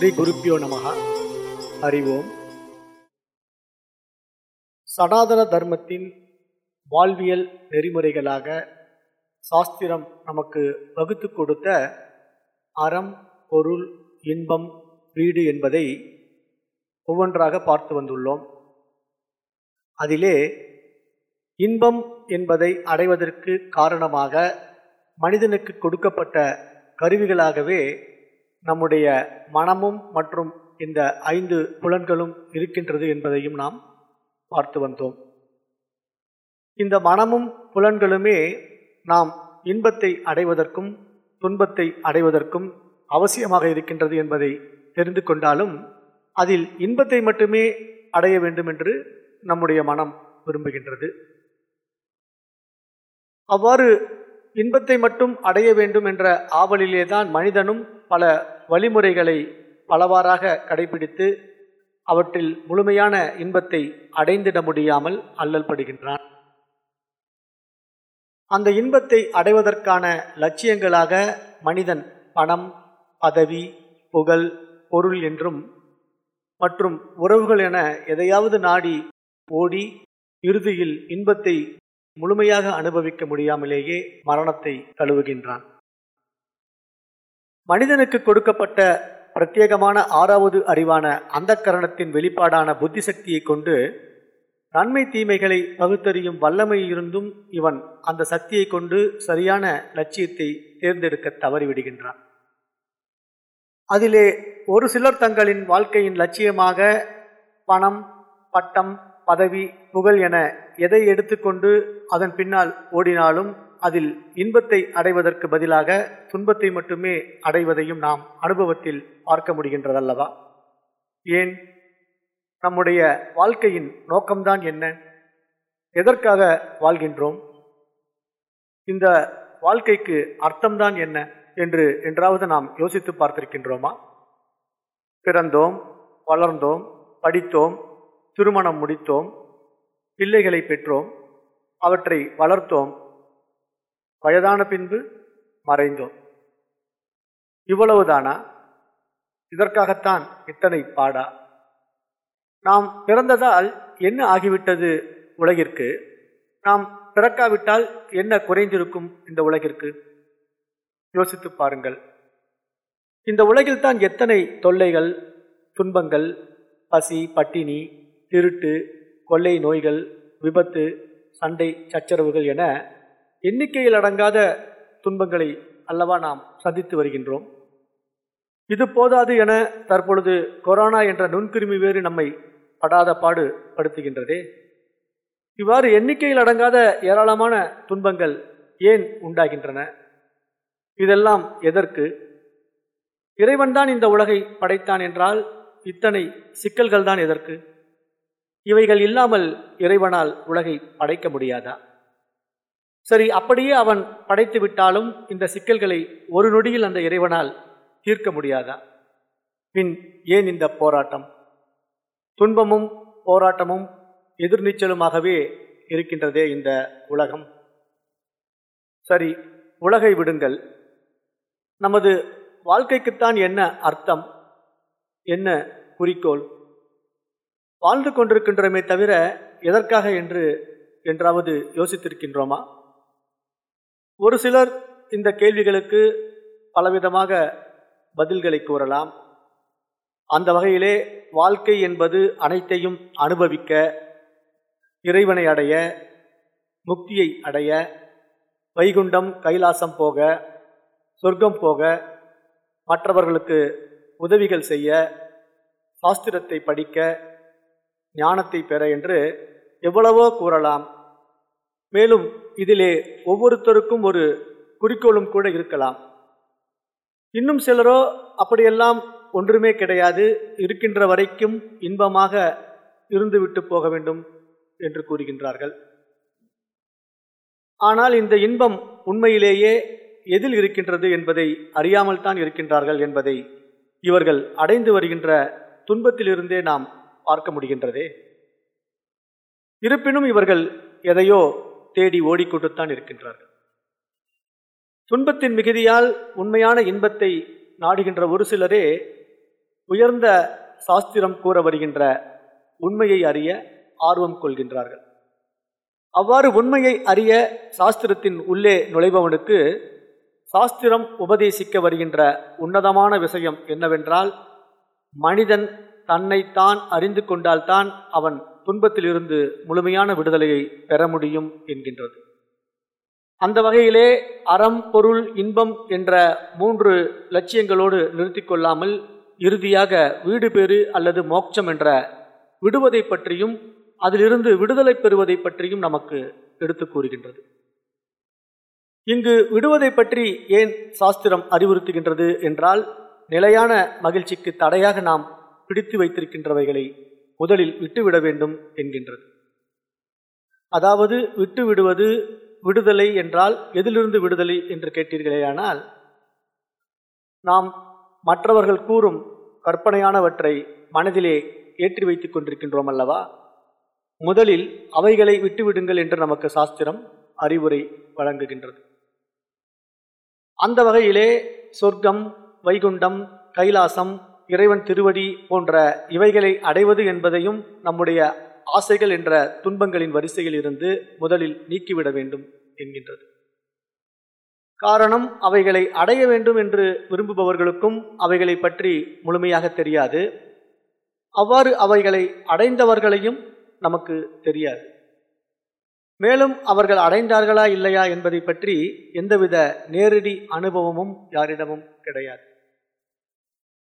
ஸ்ரீ குருப்பியோ நமகா அறிவோம். சனாதன தர்மத்தின் வாழ்வியல் நெறிமுறைகளாக சாஸ்திரம் நமக்கு வகுத்து கொடுத்த அறம் பொருள் இன்பம் வீடு என்பதை ஒவ்வொன்றாக பார்த்து வந்துள்ளோம். அதிலே இன்பம் என்பதை அடைவதற்கு காரணமாக மனிதனுக்கு கொடுக்கப்பட்ட கருவிகளாகவே நம்முடைய மனமும் மற்றும் இந்த ஐந்து புலன்களும் இருக்கின்றது என்பதையும் நாம் பார்த்து வந்தோம். இந்த மனமும் புலன்களுமே நாம் இன்பத்தை அடைவதற்கும் துன்பத்தை அடைவதற்கும் அவசியமாக இருக்கின்றது என்பதை தெரிந்து கொண்டாலும் அதில் இன்பத்தை மட்டுமே அடைய வேண்டும் என்று நம்முடைய மனம் விரும்புகின்றது. அவ்வாறு இன்பத்தை மட்டும் அடைய வேண்டும் என்ற ஆவலிலே தான் மனிதனும் பல வழிமுறைகளை பலவாறாக கடைபிடித்து அவற்றில் முழுமையான இன்பத்தை அடைந்திட முடியாமல் அல்லல் படுகின்றான். அந்த இன்பத்தை அடைவதற்கான லட்சியங்களாக மனிதன் பணம் பதவி புகழ் பொருள் என்றும் மற்றும் உறவுகள் என எதையாவது நாடி ஓடி இறுதியில் இன்பத்தை முழுமையாக அனுபவிக்க முடியாமலேயே மரணத்தை தழுவுகின்றான். மனிதனுக்கு கொடுக்கப்பட்ட பிரத்யேகமான ஆறாவது அறிவான அந்த கரணத்தின் வெளிப்பாடான புத்தி சக்தியை கொண்டு நன்மை தீமைகளை பகுத்தறியும் வல்லமை இருந்தும் இவன் அந்த சக்தியை கொண்டு சரியான லட்சியத்தை தேர்ந்தெடுக்க தவறிவிடுகின்றான். அதிலே ஒரு சிலர் தங்களின் வாழ்க்கையின் லட்சியமாக பணம் பட்டம் பதவி புகழ் என எதை எடுத்துக்கொண்டு அதன் பின்னால் ஓடினாலும் அதில் இன்பத்தை அடைவதற்கு பதிலாக துன்பத்தை மட்டுமே அடைவதையும் நாம் அனுபவத்தில் பார்க்க முடிகின்றதல்லவா? ஏன்? நம்முடைய வாழ்க்கையின் நோக்கம்தான் என்ன? எதற்காக வாழ்கின்றோம்? இந்த வாழ்க்கைக்கு அர்த்தம்தான் என்ன என்று என்றாவது நாம் யோசித்து பார்த்திருக்கின்றோமா? பிறந்தோம் வளர்ந்தோம் படித்தோம் திருமணம் முடித்தோம் பிள்ளைகளை பெற்றோம் அவற்றை வளர்த்தோம் வயதான பின்பு மறைந்தோம். இவ்வளவுதானா? இதற்காகத்தான் இத்தனை பாடா? நாம் பிறந்ததால் என்ன ஆகிவிட்டது உலகிற்கு? நாம் பிறக்காவிட்டால் என்ன குறைந்திருக்கும் இந்த உலகிற்கு? யோசித்து பாருங்கள். இந்த உலகில் தான் எத்தனை தொல்லைகள் துன்பங்கள் பசி பட்டினி திருட்டு கொள்ளை நோய்கள் விபத்து சண்டை சச்சரவுகள் என எண்ணிக்கையில் அடங்காத துன்பங்களை அல்லவா நாம் சந்தித்து வருகின்றோம். இது போதாது என தற்பொழுது கொரோனா என்ற நுண்கிருமி வேறு நம்மை படாத பாடு படுத்துகின்றதே. இவ்வாறு எண்ணிக்கையில் அடங்காத ஏராளமான துன்பங்கள் ஏன் உண்டாகின்றன? இதெல்லாம் எதற்கு? இறைவன்தான் இந்த உலகை படைத்தான் என்றால் இத்தனை சிக்கல்கள் தான் எதற்கு? இவைகள் இல்லாமல் இறைவனால் உலகை படைக்க முடியாதா? சரி அப்படியே அவன் படைத்து விட்டாலும் இந்த சிக்கல்களை ஒரு நொடியில் அந்த இறைவனால் தீர்க்க முடியாதா? பின் ஏன் இந்த போராட்டம்? துன்பமும் போராட்டமும் எதிர்நீச்சலுமாகவே இருக்கின்றதே இந்த உலகம். சரி உலகை விடுங்கள். நமது வாழ்க்கைக்குத்தான் என்ன அர்த்தம்? என்ன குறிக்கோள்? வாழ்ந்து கொண்டிருக்கின்றமே தவிர எதற்காக என்று என்றாவது யோசித்திருக்கின்றோமா? ஒரு சிலர் இந்த கேள்விகளுக்கு பலவிதமாக பதில்களை கூறலாம். அந்த வகையிலே வாழ்க்கை என்பது அனைத்தையும் அனுபவிக்க இறைவனை அடைய முக்தியை அடைய வைகுண்டம் கைலாசம் போக சொர்க்கம் போக மற்றவர்களுக்கு உதவிகள் செய்ய சாஸ்திரத்தை படிக்க ஞானத்தை பெற என்று எவ்வளவோ கூறலாம். மேலும் இதிலே ஒவ்வொருத்தருக்கும் ஒரு குறிக்கோளும் கூட இருக்கலாம். இன்னும் சிலரோ அப்படியெல்லாம் ஒன்றுமே கிடையாது. இருக்கின்ற வரைக்கும் இன்பமாக இருந்துவிட்டு போக வேண்டும் என்று கூறுகின்றார்கள். ஆனால் இந்த இன்பம் உண்மையிலேயே எதில் இருக்கின்றது என்பதை அறியாமல் தான் இருக்கின்றார்கள் என்பதை இவர்கள் அடைந்து வருகின்ற துன்பத்திலிருந்தே நாம் பார்க்க முடிகின்றதே? இருப்பினும் இவர்கள் எதையோ தேடி ஓடிக்கொண்டுத்தான் இருக்கின்றார்கள். துன்பத்தின் மிகுதியால் உண்மையான இன்பத்தை நாடுகின்ற ஒரு சிலரே உயர்ந்த சாஸ்திரம் கூற வருகின்ற உண்மையை அறிய ஆர்வம் கொள்கின்றார்கள். அவ்வாறு உண்மையை அறிய சாஸ்திரத்தின் உள்ளே நுழைபவனுக்கு சாஸ்திரம் உபதேசிக்க வருகின்ற உன்னதமான விஷயம் என்னவென்றால் மனிதன் தன்னைத்தான் அறிந்து கொண்டால்தான் அவன் துன்பத்திலிருந்து முழுமையான விடுதலையை பெற முடியும் என்கின்றது. அந்த வகையிலே அறம் பொருள் இன்பம் என்ற மூன்று லட்சியங்களோடு நிறுத்தி கொள்ளாமல் இறுதியாக வீடு பேறு அல்லது மோட்சம் என்ற விடுவதை பற்றியும் அதிலிருந்து விடுதலை பெறுவதை பற்றியும் நமக்கு எடுத்து கூறுகின்றது. இங்கு விடுவதை பற்றி ஏன் சாஸ்திரம் அறிவுறுத்துகின்றது என்றால் நிலையான மகிழ்ச்சிக்கு தடையாக நாம் பிடித்து வைத்திருக்கின்றவைகளை முதலில் விட்டுவிட வேண்டும் என்கின்றது. அதாவது விட்டு விடுவது விடுதலை என்றால் எதிலிருந்து விடுதலை என்று கேட்டீர்களேயானால் நாம் மற்றவர்கள் கூறும் கற்பனையானவற்றை மனதிலே ஏற்றி வைத்துக் கொண்டிருக்கின்றோம் அல்லவா? முதலில் அவைகளை விட்டுவிடுங்கள் என்று நமக்கு சாஸ்திரம் அறிவுரை வழங்குகின்றது. அந்த வகையிலே சொர்க்கம் வைகுண்டம் கைலாசம் இறைவன் திருவடி போன்ற இவைகளை அடைவது என்பதையும் நம்முடைய ஆசைகள் என்ற துன்பங்களின் வரிசையில் இருந்து முதலில் நீக்கிவிட வேண்டும் என்கின்றது. காரணம் அவைகளை அடைய வேண்டும் என்று விரும்புபவர்களுக்கும் அவைகளை பற்றி முழுமையாக தெரியாது. அவ்வாறு அவைகளை அடைந்தவர்களையும் நமக்கு தெரியாது. மேலும் அவர்கள் அடைந்தார்களா இல்லையா என்பதை பற்றி எந்தவித நேரடி அனுபவமும் யாரிடமும் கிடையாது.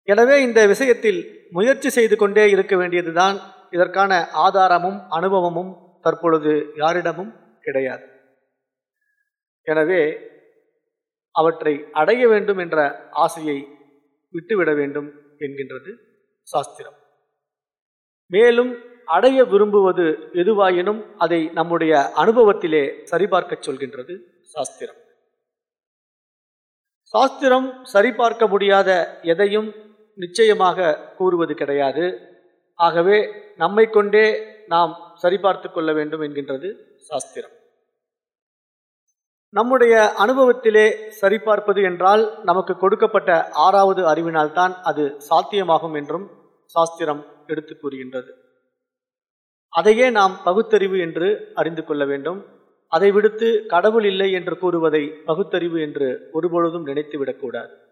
எனவே இந்த விஷயத்தில் முயற்சி செய்து கொண்டே இருக்க வேண்டியதுதான் இதற்கான ஆதாரமும் அனுபவமும் தற்பொழுது யாரிடமும் கிடையாது. எனவே அவற்றை அடைய வேண்டும் என்ற ஆசையை விட்டுவிட வேண்டும் என்கின்றது சாஸ்திரம். மேலும் அடைய விரும்புவது எதுவாயினும் அதை நம்முடைய அனுபவத்திலே சரிபார்க்கச் சொல்கின்றது சாஸ்திரம். சாஸ்திரம் சரிபார்க்க முடியாத எதையும் நிச்சயமாக கூறுவது கிடையாது. ஆகவே நம்மை கொண்டே நாம் சரிபார்த்து கொள்ள வேண்டும் என்கின்றது சாஸ்திரம். நம்முடைய அனுபவத்திலே சரிபார்ப்பது என்றால் நமக்கு கொடுக்கப்பட்ட ஆறாவது அறிவினால்தான் அது சாத்தியமாகும் என்றும் சாஸ்திரம் எடுத்து கூறுகின்றது. அதையே நாம் பகுத்தறிவு என்று அறிந்து கொள்ள வேண்டும். அதை விடுத்து கடவுள் இல்லை என்று கூறுவதை பகுத்தறிவு என்று ஒருபொழுதும் நினைத்துவிடக்கூடாது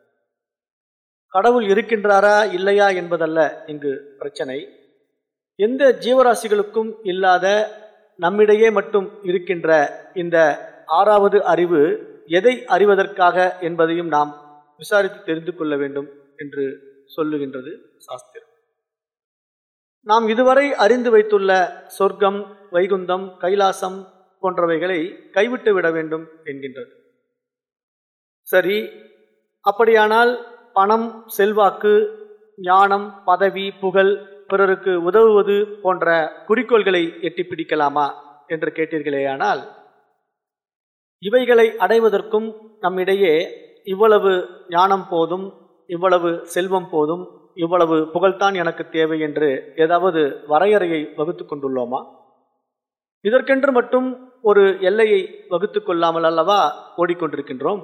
கடவுள் இருக்கின்றாரா இல்லையா என்பதல்ல இங்கு பிரச்சனை. எந்த ஜீவராசிகளுக்கும் இல்லாத நம்மிடையே மட்டும் இருக்கின்ற இந்த ஆறாவது அறிவு எதை அறிவதற்காக என்பதையும் நாம் விசாரித்து தெரிந்து கொள்ள வேண்டும் என்று சொல்லுகின்றது சாஸ்திரம். நாம் இதுவரை அறிந்து வைத்துள்ள சொர்க்கம் வைகுந்தம் கைலாசம் போன்றவைகளை கைவிட்டு விட வேண்டும் என்கின்றது. சரி அப்படியானால் பணம் செல்வாக்கு ஞானம் பதவி புகழ் பிறருக்கு உதவுவது போன்ற குறிக்கோள்களை எட்டி பிடிக்கலாமா என்று கேட்டீர்களேயானால் இவைகளை அடைவதற்கும் நம்மிடையே இவ்வளவு ஞானம் போதும் இவ்வளவு செல்வம் போதும் இவ்வளவு புகழ்தான் எனக்கு தேவை என்று ஏதாவது வரையறையை வகுத்து கொண்டுள்ளோமா? இதற்கென்று மட்டும் ஒரு எல்லையை வகுத்து கொள்ளாமல் அல்லவா ஓடிக்கொண்டிருக்கின்றோம்?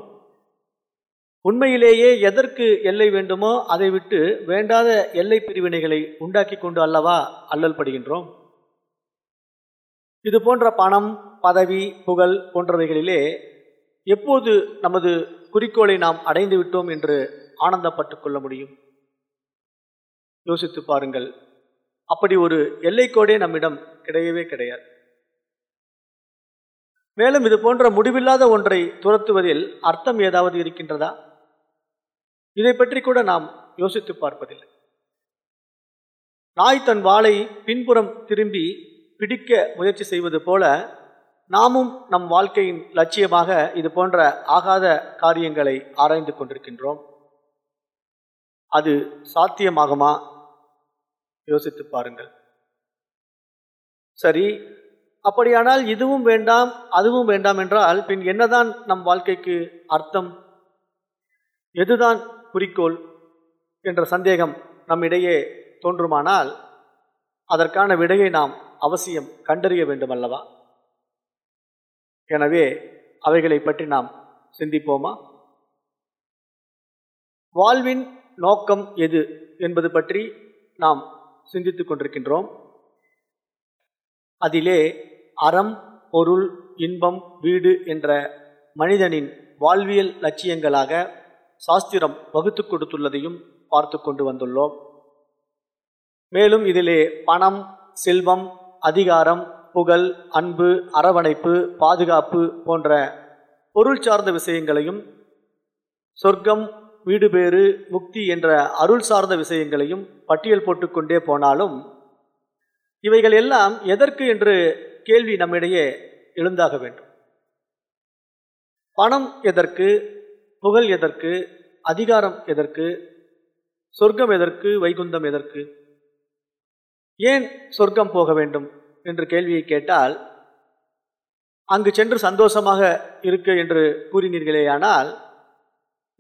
உண்மையிலேயே எதற்கு எல்லை வேண்டுமோ அதை விட்டு வேண்டாத எல்லை பிரிவினைகளை உண்டாக்கி கொண்டு அல்லவா அல்லல் படுகின்றோம்? இது போன்ற பணம் பதவி புகழ் போன்றவைகளிலே எப்போது நமது குறிக்கோளை நாம் அடைந்து விட்டோம் என்று ஆனந்தப்பட்டு கொள்ள முடியும்? யோசித்து பாருங்கள். அப்படி ஒரு எல்லைக்கோடே நம்மிடம் கிடையவே கிடையாது. மேலும் இது போன்ற முடிவில்லாத ஒன்றை துரத்துவதில் அர்த்தம் ஏதாவது இருக்கின்றதா? இதை பற்றி கூட நாம் யோசித்து பார்ப்பதில்லை. நாய் தன் வாளை பின்புறம் திரும்பி பிடிக்க முயற்சி செய்வது போல நாமும் நம் வாழ்க்கையின் லட்சியமாக இது போன்ற ஆகாத காரியங்களை ஆராய்ந்து கொண்டிருக்கின்றோம். அது சாத்தியமாகுமா? யோசித்து பாருங்கள். சரி அப்படியானால் இதுவும் வேண்டாம் அதுவும் வேண்டாம் என்றால் பின் என்னதான் நம் வாழ்க்கைக்கு அர்த்தம்? எதுதான் குறிக்கோள் என்ற சந்தேகம் நம்மிடையே தோன்றுமானால் அதற்கான விடையை நாம் அவசியம் கண்டறிய வேண்டும் அல்லவா எனவே அவைகளை பற்றி நாம் சிந்திப்போமா? வாழ்வின் நோக்கம் எது என்பது பற்றி நாம் சிந்தித்து கொண்டிருக்கின்றோம். அதிலே அறம் பொருள் இன்பம் வீடு என்ற மனிதனின் வாழ்வியல் லட்சியங்களாக சாஸ்திரம் வகுத்து கொடுத்துள்ளதையும் பார்த்து கொண்டு வந்துள்ளோம். மேலும் இதிலே பணம் செல்வம் அதிகாரம் புகழ் அன்பு அரவணைப்பு பாதுகாப்பு போன்ற பொருள் சார்ந்த விஷயங்களையும் சொர்க்கம் வீடு பேறு முக்தி என்ற அருள் சார்ந்த விஷயங்களையும் பட்டியல் போட்டுக்கொண்டே போனாலும் இவைகள் எல்லாம் எதற்கு என்று கேள்வி நம்மிடையே எழுந்தாக வேண்டும். பணம் எதற்கு? புகழ் எதற்கு? அதிகாரம் எதற்கு? சொர்க்கம் எதற்கு? வைகுந்தம் எதற்கு? ஏன் சொர்க்கம் போக வேண்டும் என்று கேள்வியை கேட்டால் அங்கு சென்று சந்தோஷமாக இருக்க என்று கூறினீர்களேயானால்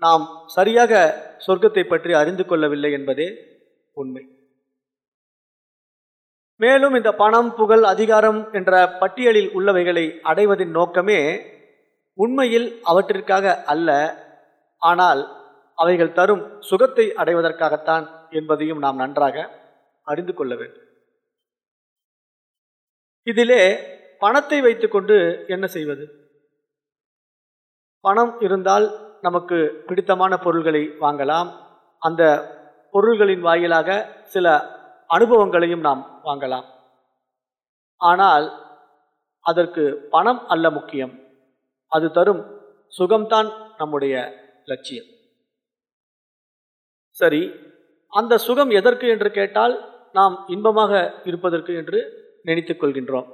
நாம் சரியாக சொர்க்கத்தை பற்றி அறிந்து கொள்ளவில்லை என்பதே உண்மை. மேலும் இந்த பணம் புகழ் அதிகாரம் என்ற பட்டியலில் உள்ளவைகளை அடைவதின் நோக்கமே உண்மையில் அவற்றிற்காக அல்ல ஆனால் அவைகள் தரும் சுகத்தை அடைவதற்காகத்தான் என்பதையும் நாம் நன்றாக அறிந்து கொள்ள வேண்டும். இதிலே பணத்தை வைத்துக்கொண்டு என்ன செய்வது? பணம் இருந்தால் நமக்கு பிடித்தமான பொருள்களை வாங்கலாம். அந்த பொருள்களின் வாயிலாக சில அனுபவங்களையும் நாம் வாங்கலாம். ஆனால் அதற்கு பணம் அல்ல முக்கியம். அது தரும் சுகம்தான் நம்முடைய லட்சியம். சரி அந்த சுகம் எதற்கு என்று கேட்டால் நாம் இன்பமாக இருப்பதற்கு என்று நினைத்து கொள்கின்றோம்.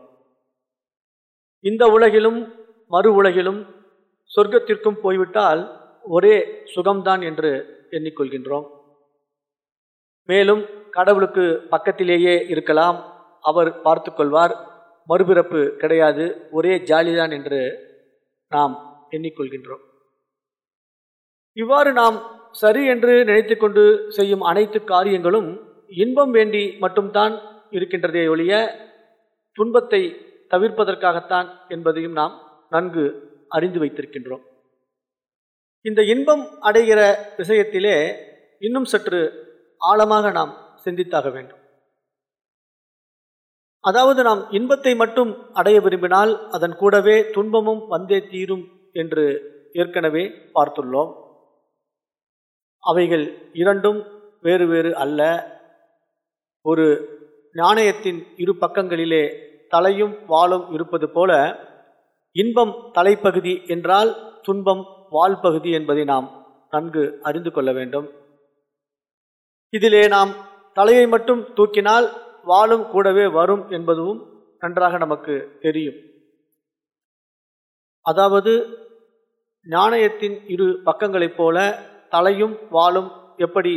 இந்த உலகிலும் மறு உலகிலும் சொர்க்கத்திற்கும் போய்விட்டால் ஒரே சுகம்தான் என்று எண்ணிக்கொள்கின்றோம் மேலும் கடவுளுக்கு பக்கத்திலேயே இருக்கலாம் அவர் பார்த்து கொள்வார் மறுபிறப்பு கிடையாது ஒரே ஜாலிதான் என்று நாம் எண்ணிக்கொள்கின்றோம் இவ்வாறு நாம் சரி என்று நினைத்துக்கொண்டு செய்யும் அனைத்து காரியங்களும் இன்பம் வேண்டி மட்டும்தான் இருக்கின்றதே ஒழிய துன்பத்தை தவிர்ப்பதற்காகத்தான் என்பதையும் நாம் நன்கு அறிந்து வைத்திருக்கின்றோம். இந்த இன்பம் அடைகிற விஷயத்திலே இன்னும் சற்று ஆழமாக நாம் சிந்தித்தாக வேண்டும். அதாவது நாம் இன்பத்தை மட்டும் அடைய விரும்பினால் அதன் கூடவே துன்பமும் வந்தே தீரும் என்று ஏற்கனவே பார்த்துள்ளோம். அவைகள் இரண்டும் வேறு வேறு அல்ல. ஒரு நாணயத்தின் இரு பக்கங்களிலே தலையும் வாளும் இருப்பது போல இன்பம் தலைப்பகுதி என்றால் துன்பம் வால் பகுதி என்பதை நாம் நன்கு அறிந்து கொள்ள வேண்டும். இதிலே நாம் தலையை மட்டும் தூக்கினால் வாளும் கூடவே வரும் என்பதும் நன்றாக நமக்கு தெரியும். அதாவது நாணயத்தின் இரு பக்கங்களைப் போல தலையும் வாழும் எப்படி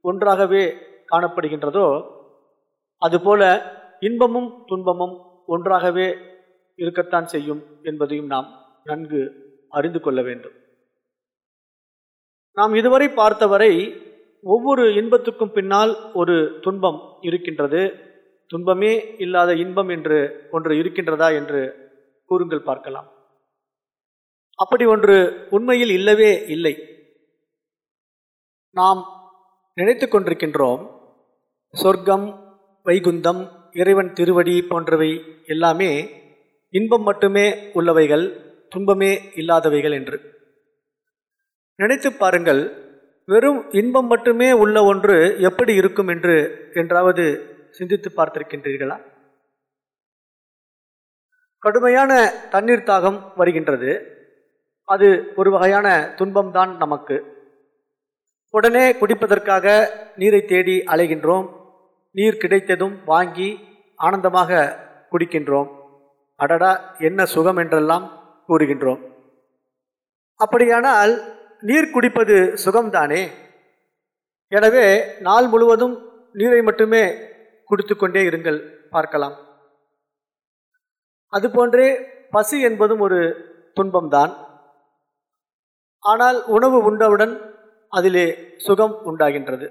ஒன்றாகவே காணப்படுகின்றதோ அதுபோல இன்பமும் துன்பமும் ஒன்றாகவே இருக்கத்தான் செய்யும் என்பதையும் நாம் நன்கு அறிந்து கொள்ள வேண்டும். நாம் இதுவரை பார்த்தவரை ஒவ்வொரு இன்பத்துக்கும் பின்னால் ஒரு துன்பம் இருக்கின்றது. துன்பமே இல்லாத இன்பம் என்று ஒன்று இருக்கின்றதா என்று கூறுங்கள் பார்க்கலாம். அப்படி ஒன்று உண்மையில் இல்லவே இல்லை. நாம் நினைத்து கொண்டிருக்கின்றோம் சொர்க்கம் வைகுந்தம் இறைவன் திருவடி போன்றவை எல்லாமே இன்பம் மட்டுமே உள்ளவைகள் துன்பமே இல்லாதவைகள் என்று. நினைத்து பாருங்கள் வெறும் இன்பம் மட்டுமே உள்ள ஒன்று எப்படி இருக்கும் என்று என்றாவது சிந்தித்து பார்த்திருக்கின்றீர்களா? கடுமையான தண்ணீர் தாகம் வருகின்றது. அது ஒரு வகையான துன்பம்தான் நமக்கு. உடனே குடிப்பதற்காக நீரை தேடி அலைகின்றோம். நீர் கிடைத்ததும் வாங்கி ஆனந்தமாக குடிக்கின்றோம். அடடா என்ன சுகம் என்றெல்லாம் கூறுகின்றோம். அப்படியானால் நீர் குடிப்பது சுகம்தானே? எனவே நாள் முழுவதும் நீரை மட்டுமே குடித்து கொண்டே இருங்கள் பார்க்கலாம். அதுபோன்றே பசி என்பதும் ஒரு துன்பம்தான். ஆனால் உணவு உண்டவுடன் அதிலே சுகம் உண்டாகின்றது.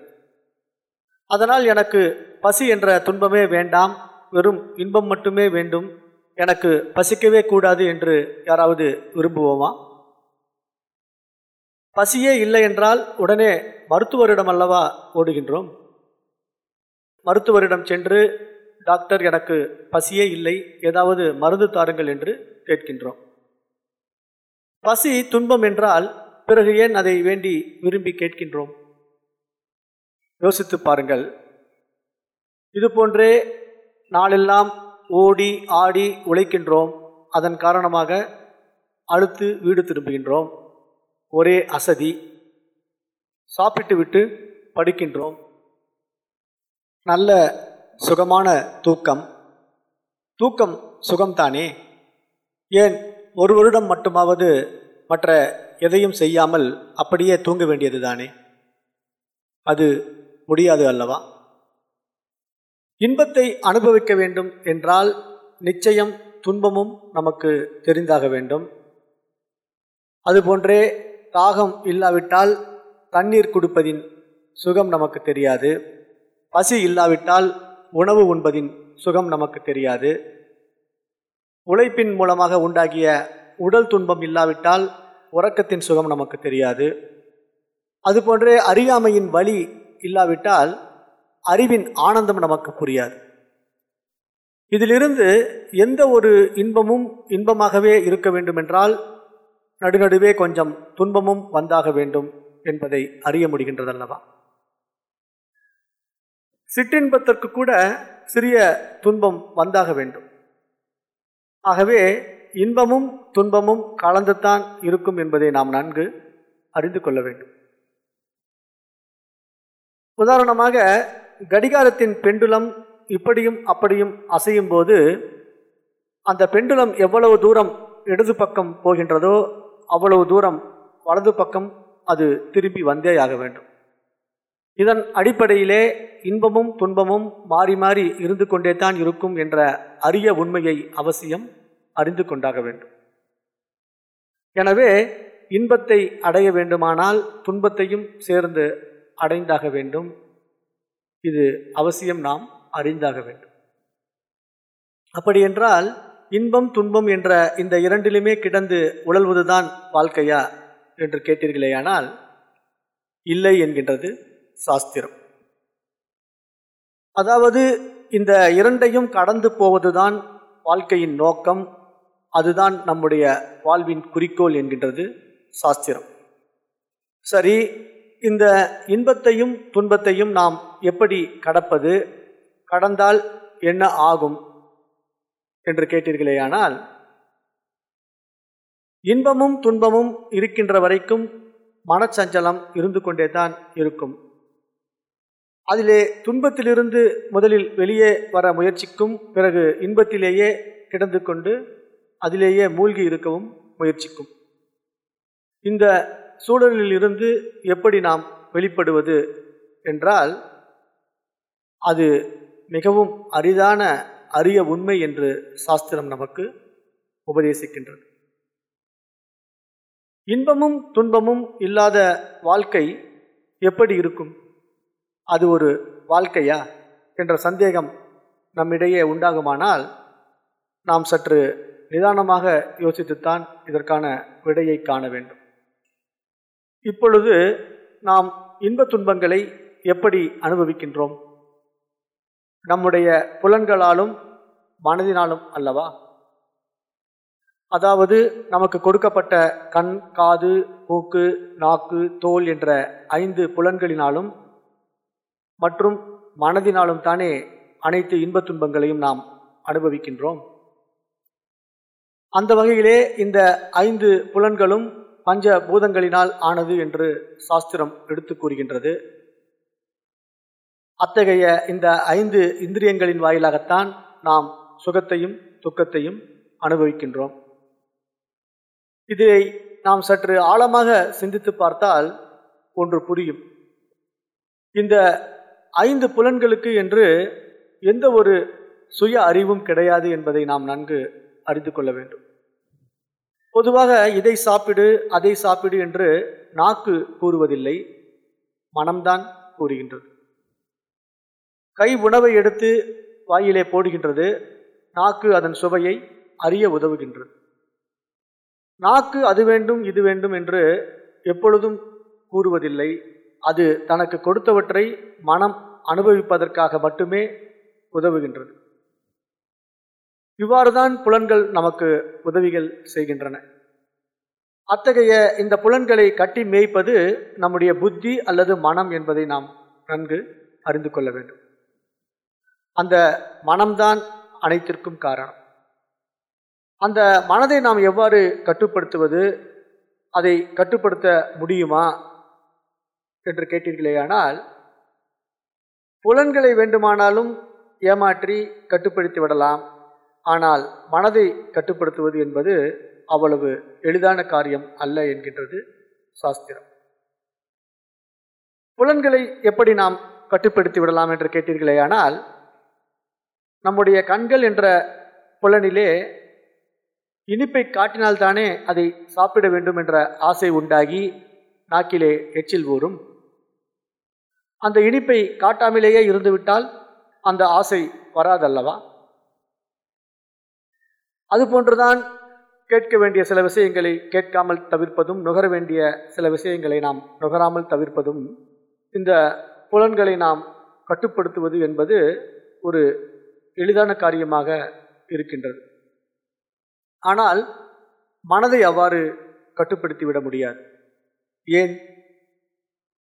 அதனால் எனக்கு பசி என்ற துன்பமே வேண்டாம் வெறும் இன்பம் மட்டுமே வேண்டும். எனக்கு பசிக்கவே கூடாது என்று யாராவது விரும்புவோமா? பசியே இல்லை என்றால் உடனே மருத்துவரிடம் அல்லவா ஓடுகின்றோம்? மருத்துவரிடம் சென்று டாக்டர் எனக்கு பசியே இல்லை ஏதாவது மருந்து தாருங்கள் என்று கேட்கின்றோம். பசி துன்பம் என்றால் பிறகு ஏன் அதை வேண்டி விரும்பி கேட்கின்றோம்? யோசித்து பாருங்கள். இது போன்றே நாளெல்லாம் ஓடி ஆடி உழைக்கின்றோம். அதன் காரணமாக அழுத்து வீடு திரும்புகின்றோம். ஒரே அசதி. சாப்பிட்டு விட்டு படுக்கின்றோம். நல்ல சுகமான தூக்கம். தூக்கம் சுகம்தானே? ஏன் ஒரு வருடம் மட்டுமாவது மற்ற எதையும் செய்யாமல் அப்படியே தூங்க வேண்டியது தானே? அது முடியாது அல்லவா? இன்பத்தை அனுபவிக்க வேண்டும் என்றால் நிச்சயம் துன்பமும் நமக்கு தெரிந்தாக வேண்டும். அதுபோன்றே தாகம் இல்லாவிட்டால் தண்ணீர் குடிப்பதின் சுகம் நமக்கு தெரியாது. பசி இல்லாவிட்டால் உணவு உண்பதின் சுகம் நமக்கு தெரியாது. உழைப்பின் மூலமாக உண்டாகிய உடல் துன்பம் இல்லாவிட்டால் உறக்கத்தின் சுகம் நமக்கு தெரியாது. அதுபோன்றே அறியாமையின் வழி இல்லாவிட்டால் அறிவின் ஆனந்தம் நமக்கு புரியாது. இதிலிருந்து எந்த ஒரு இன்பமும் இன்பமாகவே இருக்க வேண்டுமென்றால் நடுநடுவே கொஞ்சம் துன்பமும் வந்தாக வேண்டும் என்பதை அறிய முடிகின்றதல்லவா? சிற்றின்பத்திற்கு கூட சிறிய துன்பம் வந்தாக வேண்டும். ஆகவே இன்பமும் துன்பமும் கலந்துத்தான் இருக்கும் என்பதை நாம் நன்கு அறிந்து கொள்ள வேண்டும். உதாரணமாக கடிகாரத்தின் பெண்டுலம் இப்படியும் அப்படியும் அசையும் போது அந்த பெண்டுலம் எவ்வளவு தூரம் இடது பக்கம் போகின்றதோ அவ்வளவு தூரம் வலது பக்கம் அது திரும்பி வந்தே ஆக வேண்டும். இதன் அடிப்படையிலே இன்பமும் துன்பமும் மாறி மாறி இருந்து கொண்டே தான் இருக்கும் என்ற அரிய உண்மையை அவசியம் அறிந்து கொண்டாக வேண்டும். எனவே இன்பத்தை அடைய வேண்டுமானால் துன்பத்தையும் சேர்ந்து அடைந்தாக வேண்டும். இது அவசியம் நாம் அறிந்தாக வேண்டும். அப்படியென்றால் இன்பம் துன்பம் என்ற இந்த இரண்டிலுமே கிடந்து உழல்வதுதான் வாழ்க்கையா என்று கேட்டீர்களேயானால் இல்லை என்கின்றது சாஸ்திரம். அதாவது இந்த இரண்டையும் கடந்து போவதுதான் வாழ்க்கையின் நோக்கம் அதுதான் நம்முடைய வாழ்வின் குறிக்கோள் என்கின்றது சாஸ்திரம். சரி இந்த இன்பத்தையும் துன்பத்தையும் நாம் எப்படி கடப்பது? கடந்தால் என்ன ஆகும்? என்று கேட்டீர்களேயானால் இன்பமும் துன்பமும் இருக்கின்ற வரைக்கும் மனச்சஞ்சலம் இருந்து கொண்டே தான் இருக்கும். அதிலே துன்பத்திலிருந்து முதலில் வெளியே வர முயற்சிக்கும் பிறகு இன்பத்திலேயே கிடந்து கொண்டு அதிலேயே மூழ்கி இருக்கவும் முயற்சிக்கும். இந்த சூழலில் இருந்து எப்படி நாம் வெளிப்படுவது என்றால் அது மிகவும் அரிதான அரிய உண்மை என்று சாஸ்திரம் நமக்கு உபதேசிக்கின்றது. இன்பமும் துன்பமும் இல்லாத வாழ்க்கை எப்படி இருக்கும்? அது ஒரு வாழ்க்கையா? என்ற சந்தேகம் நம்மிடையே உண்டாகுமானால் நாம் சற்று நிதானமாக யோசித்துத்தான் இதற்கான விடையை காண வேண்டும். இப்பொழுது நாம் இன்ப துன்பங்களை எப்படி அனுபவிக்கின்றோம்? நம்முடைய புலன்களாலும் மனதினாலும் அல்லவா? அதாவது நமக்கு கொடுக்கப்பட்ட கண் காது மூக்கு நாக்கு தோல் என்ற ஐந்து புலன்களினாலும் மற்றும் மனதினாலும் தானே அனைத்து இன்ப துன்பங்களையும் நாம் அனுபவிக்கின்றோம். அந்த வகையிலே இந்த ஐந்து புலன்களும் பஞ்ச பூதங்களினால் ஆனது என்று சாஸ்திரம் எடுத்து கூறுகின்றது. அத்தகைய இந்த ஐந்து இந்திரியங்களின் வாயிலாகத்தான் நாம் சுகத்தையும் துக்கத்தையும் அனுபவிக்கின்றோம். இதை நாம் சற்று ஆழமாக சிந்தித்து பார்த்தால் ஒன்று புரியும். இந்த ஐந்து புலன்களுக்கு என்று எந்த ஒரு சுய அறிவும் கிடையாது என்பதை நாம் நன்கு அறிந்து கொள்ள வேண்டும். பொதுவாக இதை சாப்பிடு அதை சாப்பிடு என்று நாக்கு கூறுவதில்லை மனம்தான் கூறுகின்றது. கை உணவை எடுத்து வாயிலே போடுகின்றது நாக்கு அதன் சுவையை அறிய உதவுகின்றது. நாக்கு அது வேண்டும் இது வேண்டும் என்று எப்பொழுதும் கூறுவதில்லை. அது தனக்கு கொடுத்தவற்றை மனம் அனுபவிப்பதற்காக மட்டுமே உதவுகின்றது. இவ்வாறுதான் புலன்கள் நமக்கு உதவிகள் செய்கின்றன. அத்தகைய இந்த புலன்களை கட்டி மேய்ப்பது நம்முடைய புத்தி அல்லது மனம் என்பதை நாம் நன்கு அறிந்து கொள்ள வேண்டும். அந்த மனம்தான் அனைத்திற்கும் காரணம். அந்த மனதை நாம் எவ்வாறு கட்டுப்படுத்துவது அதை கட்டுப்படுத்த முடியுமா என்று கேட்டீர்களேயானால் புலன்களை வேண்டுமானாலும் ஏமாற்றி கட்டுப்படுத்தி விடலாம். ஆனால் மனதை கட்டுப்படுத்துவது என்பது அவ்வளவு எளிதான காரியம் அல்ல என்கின்றது சாஸ்திரம். புலன்களை எப்படி நாம் கட்டுப்படுத்தி விடலாம் என்று கேட்டீர்களேயானால் நம்முடைய கண்கள் என்ற புலனிலே இனிப்பை காட்டினால்தானே அதை சாப்பிட வேண்டும் என்ற ஆசை உண்டாகி நாக்கிலே எச்சில் ஊறும். அந்த இனிப்பை காட்டாமலேயே இருந்துவிட்டால் அந்த ஆசை வராதல்லவா? அதுபோன்றுதான் கேட்க வேண்டிய சில விஷயங்களை கேட்காமல் தவிர்ப்பதும் நுகர வேண்டிய சில விஷயங்களை நாம் நுகராமல் தவிர்ப்பதும் இந்த புலன்களை நாம் கட்டுப்படுத்துவது என்பது ஒரு எளிதான காரியமாக இருக்கின்றது. ஆனால் மனதை அவ்வாறு கட்டுப்படுத்தி விட முடியாது. ஏன்?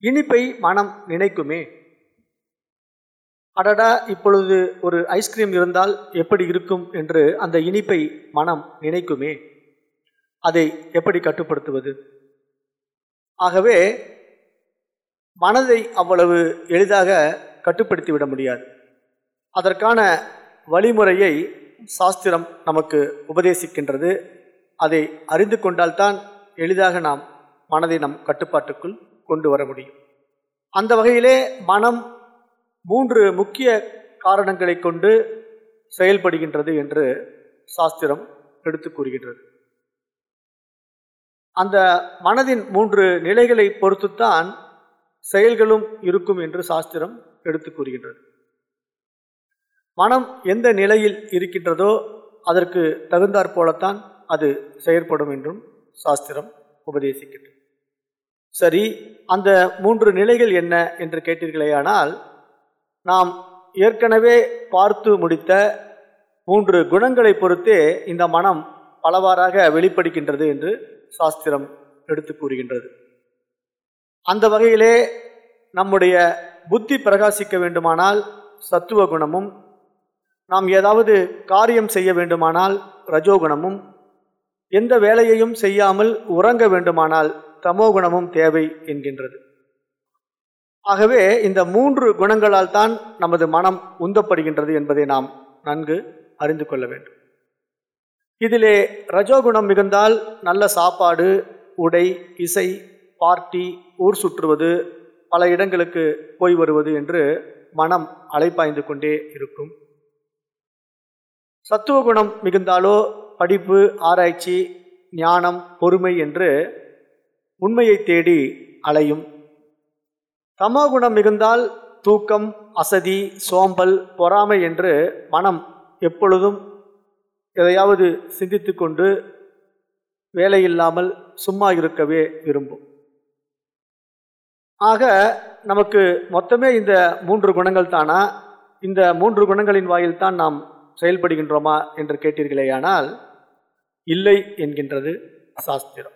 இனிப்பை மனம் நினைக்குமே. அடடா இப்பொழுது ஒரு ஐஸ்கிரீம் இருந்தால் எப்படி இருக்கும் என்று அந்த இனிப்பை மனம் நினைக்குமே? அதை எப்படி கட்டுப்படுத்துவது? ஆகவே மனதை அவ்வளவு எளிதாக கட்டுப்படுத்தி விட முடியாது. அதற்கான வழிமுறையை சாஸ்திரம் நமக்கு உபதேசிக்கின்றது. அதை அறிந்து கொண்டால்தான் எளிதாக நாம் மனதை நம் கட்டுப்பாட்டுக்குள் கொண்டு வர முடியும். அந்த வகையிலே மனம் மூன்று முக்கிய காரணங்களை கொண்டு செயல்படுகின்றது என்று சாஸ்திரம் எடுத்து கூறுகின்றது. அந்த மனதின் மூன்று நிலைகளை பொறுத்துத்தான் செயல்களும் இருக்கும் என்று சாஸ்திரம் எடுத்து கூறுகின்றது. மனம் எந்த நிலையில் இருக்கின்றதோ அதற்கு தகுந்தாற் போலத்தான் அது செயற்படும் என்றும் சாஸ்திரம் உபதேசிக்கின்றது. சரி அந்த மூன்று நிலைகள் என்ன என்று கேட்டீர்களேயானால் நாம் ஏற்கனவே பார்த்து முடித்த மூன்று குணங்களை பொறுத்தே இந்த மனம் பலவாறாக வெளிப்படுகின்றது என்று சாஸ்திரம் எடுத்து கூறுகின்றது. அந்த வகையிலே நம்முடைய புத்தி பிரகாசிக்க வேண்டுமானால் சத்துவ குணமும் நாம் ஏதாவது காரியம் செய்ய வேண்டுமானால் ரஜோகுணமும் எந்த வேலையையும் செய்யாமல் உறங்க வேண்டுமானால் தமோகுணமும் தேவை என்கின்றது. ஆகவே இந்த மூன்று குணங்களால் தான் நமது மனம் உந்தப்படுகின்றது என்பதை நாம் நன்கு அறிந்து கொள்ள வேண்டும். இதிலே ரஜோகுணம் மிகுந்தால் நல்ல சாப்பாடு உடை இசை பார்ட்டி ஊர் சுற்றுவது பல இடங்களுக்கு போய் வருவது என்று மனம் அலைப்பாய்ந்து கொண்டே இருக்கும். சத்துவ குணம் மிகுந்தாலோ படிப்பு ஆராய்ச்சி ஞானம் பொறுமை என்று உண்மையை தேடி அலையும் தமோகுணம் மிகுந்தால் தூக்கம் அசதி சோம்பல் பொறாமை என்று மனம் எப்பொழுதும் எதையாவது சிந்தித்து கொண்டு வேலையில்லாமல் சும்மா இருக்கவே விரும்பும். ஆக நமக்கு மொத்தமே இந்த மூன்று குணங்கள் தானா? இந்த மூன்று குணங்களின் வாயில்தான் நாம் செயல்படுகின்றோமா என்று கேட்டீர்களேயானால் இல்லை என்கின்றது சாஸ்திரம்.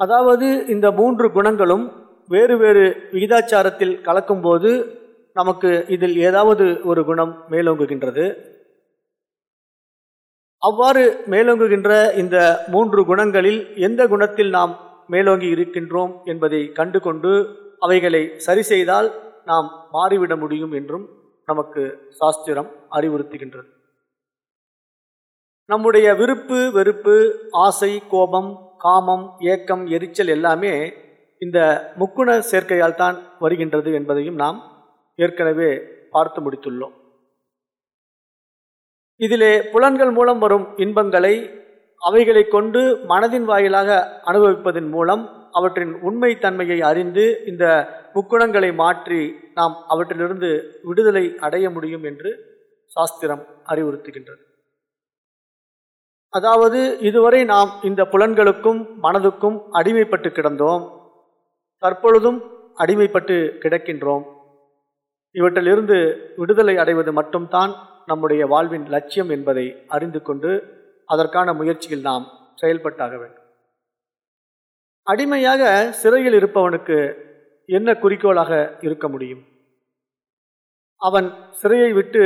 அதாவது இந்த மூன்று குணங்களும் வேறு வேறு விகிதாச்சாரத்தில் கலக்கும்போது நமக்கு இதில் ஏதாவது ஒரு குணம் மேலோங்குகின்றது. அவ்வாறு மேலோங்குகின்ற இந்த மூன்று குணங்களில் எந்த குணத்தில் நாம் மேலோங்கி இருக்கின்றோம் என்பதை கண்டு கொண்டு அவைகளை சரி செய்தால் நாம் மாறிவிட முடியும் என்றும் நமக்கு சாஸ்திரம் அறிவுறுத்துகின்றது. நம்முடைய விருப்பு வெறுப்பு ஆசை கோபம் காமம் ஏக்கம் எரிச்சல் எல்லாமே இந்த முக்குண சேர்க்கையால் தான் வருகின்றது என்பதையும் நாம் ஏற்கனவே பார்த்து முடித்துள்ளோம். இதிலே புலன்கள் மூலம் வரும் இன்பங்களை அவைகளை கொண்டு மனதின் வாயிலாக அனுபவிப்பதன் மூலம் அவற்றின் உண்மை தன்மையை அறிந்து இந்த முக்குணங்களை மாற்றி நாம் அவற்றிலிருந்து விடுதலை அடைய முடியும் என்று சாஸ்திரம் அறிவுறுத்துகின்றது. அதாவது இதுவரை நாம் இந்த புலன்களுக்கும் மனதுக்கும் அடிமைப்பட்டு கிடந்தோம். தற்பொழுதும் அடிமைப்பட்டு கிடக்கின்றோம். இவற்றிலிருந்து விடுதலை அடைவது மட்டும்தான் நம்முடைய வாழ்வின் லட்சியம் என்பதை அறிந்து கொண்டு அதற்கான முயற்சியில் நாம் செயல்பட்டாக வேண்டும். அடிமையாக சிறையில் இருப்பவனுக்கு என்ன குறிக்கோளாக இருக்க முடியும்? அவன் சிறையை விட்டு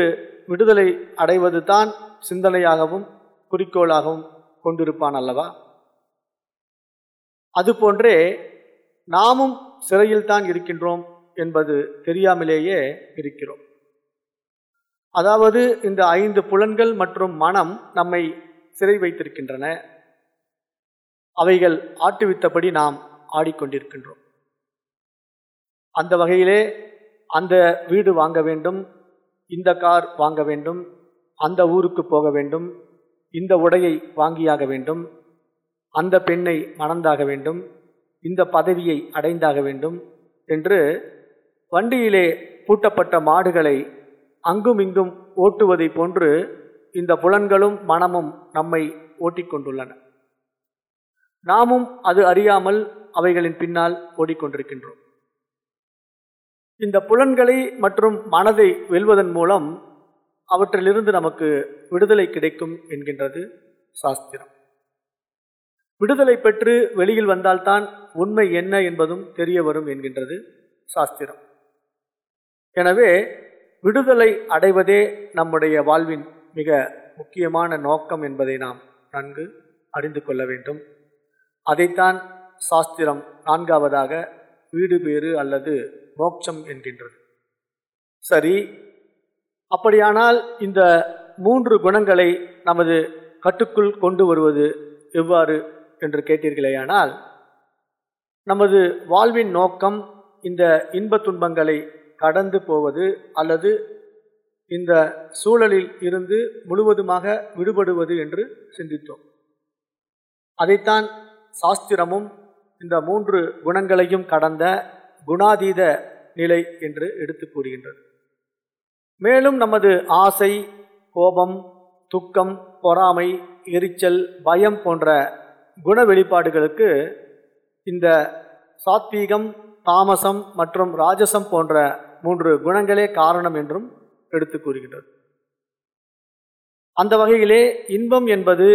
விடுதலை அடைவது தான் சிந்தனையாகவும் குறிக்கோளாகவும் கொண்டிருப்பான் அல்லவா? அதுபோன்றே நாமும் சிறையில் தான் இருக்கின்றோம் என்பது தெரியாமலேயே இருக்கிறோம். அதாவது இந்த ஐந்து புலன்கள் மற்றும் மனம் நம்மை சிறை வைத்திருக்கின்றன. அவைகள் ஆட்டுவித்தபடி நாம் ஆடிக்கொண்டிருக்கின்றோம். அந்த வகையிலே அந்த வீடு வாங்க வேண்டும் இந்த கார் வாங்க வேண்டும் அந்த ஊருக்கு போக வேண்டும் இந்த உடையை வாங்கியாக வேண்டும் அந்த பெண்ணை மணந்தாக வேண்டும் இந்த பதவியை அடைந்தாக வேண்டும் என்று வண்டியிலே பூட்டப்பட்ட மாடுகளை அங்குமிங்கும் ஓட்டுவதை போன்று இந்த புலன்களும் மனமும் நம்மை ஓட்டிக்கொண்டுள்ளன. நாமும் அது அறியாமல் அவைகளின் பின்னால் ஓடிக்கொண்டிருக்கின்றோம். இந்த புலன்களை மற்றும் மனதை வெல்வதன் மூலம் அவற்றிலிருந்து நமக்கு விடுதலை கிடைக்கும் என்கின்றது சாஸ்திரம். விடுதலை பெற்று வெளியில் வந்தால்தான் உண்மை என்ன என்பதும் தெரிய வரும் என்கின்றது சாஸ்திரம். எனவே விடுதலை அடைவதே நம்முடைய வாழ்வின் மிக முக்கியமான நோக்கம் என்பதை நாம் நன்கு அறிந்து கொள்ள வேண்டும். அதைத்தான் சாஸ்திரம் நான்காவதாக வீடு பேறு அல்லது மோட்சம் என்கின்றது. சரி அப்படியானால் இந்த மூன்று குணங்களை நமது கட்டுக்குள் கொண்டு வருவது எவ்வாறு? என்று கேட்டீர்களேயானால் நமது வாழ்வின் நோக்கம் இந்த இன்ப துன்பங்களை கடந்து போவது அல்லது இந்த சூழலில் இருந்து முழுவதுமாக விடுபடுவது என்று சிந்தித்தோம். அதைத்தான் சாஸ்திரமும் இந்த மூன்று குணங்களையும் கடந்த குணாதீத நிலை என்று எடுத்து கூறுகின்றது. மேலும் நமது ஆசை கோபம் துக்கம் பொறாமை எரிச்சல் பயம் போன்ற குண வெளிப்பாடுகளுக்கு இந்த சாத்வீகம் தாமசம் மற்றும் ராஜசம் போன்ற மூன்று குணங்களே காரணம் என்றும் எடுத்து கூறுகின்றது. அந்த வகையிலே இன்பம் என்பது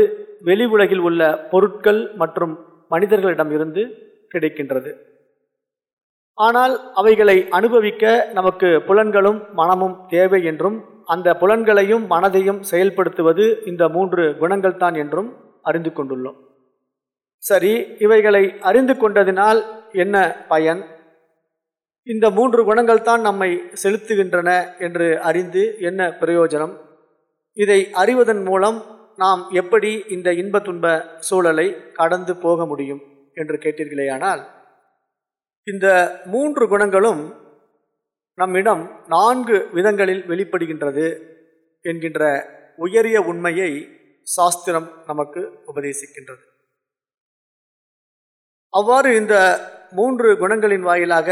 வெளி உலகில் உள்ள பொருட்கள் மற்றும் மனிதர்களிடமிருந்து கிடைக்கின்றது. ஆனால் அவைகளை அனுபவிக்க நமக்கு புலன்களும் மனமும் தேவை என்றும் அந்த புலன்களையும் மனதையும் செயல்படுத்துவது இந்த மூன்று குணங்கள் தான் என்றும் அறிந்து கொண்டுள்ளோம். சரி இவைகளை அறிந்து கொண்டதினால் என்ன பயன்? இந்த மூன்று குணங்கள் தான் நம்மை செலுத்துகின்றன என்று அறிந்து என்ன பிரயோஜனம்? இதை அறிவதன் மூலம் நாம் எப்படி இந்த இன்ப துன்ப சூழலை கடந்து போக முடியும் என்று கேட்டீர்களேயானால் இந்த மூன்று குணங்களும் நம்மிடம் நான்கு விதங்களில் வெளிப்படுகின்றது என்கின்ற உயரிய உண்மையை சாஸ்திரம் நமக்கு உபதேசிக்கின்றது. அவ்வாறு இந்த மூன்று குணங்களின் வாயிலாக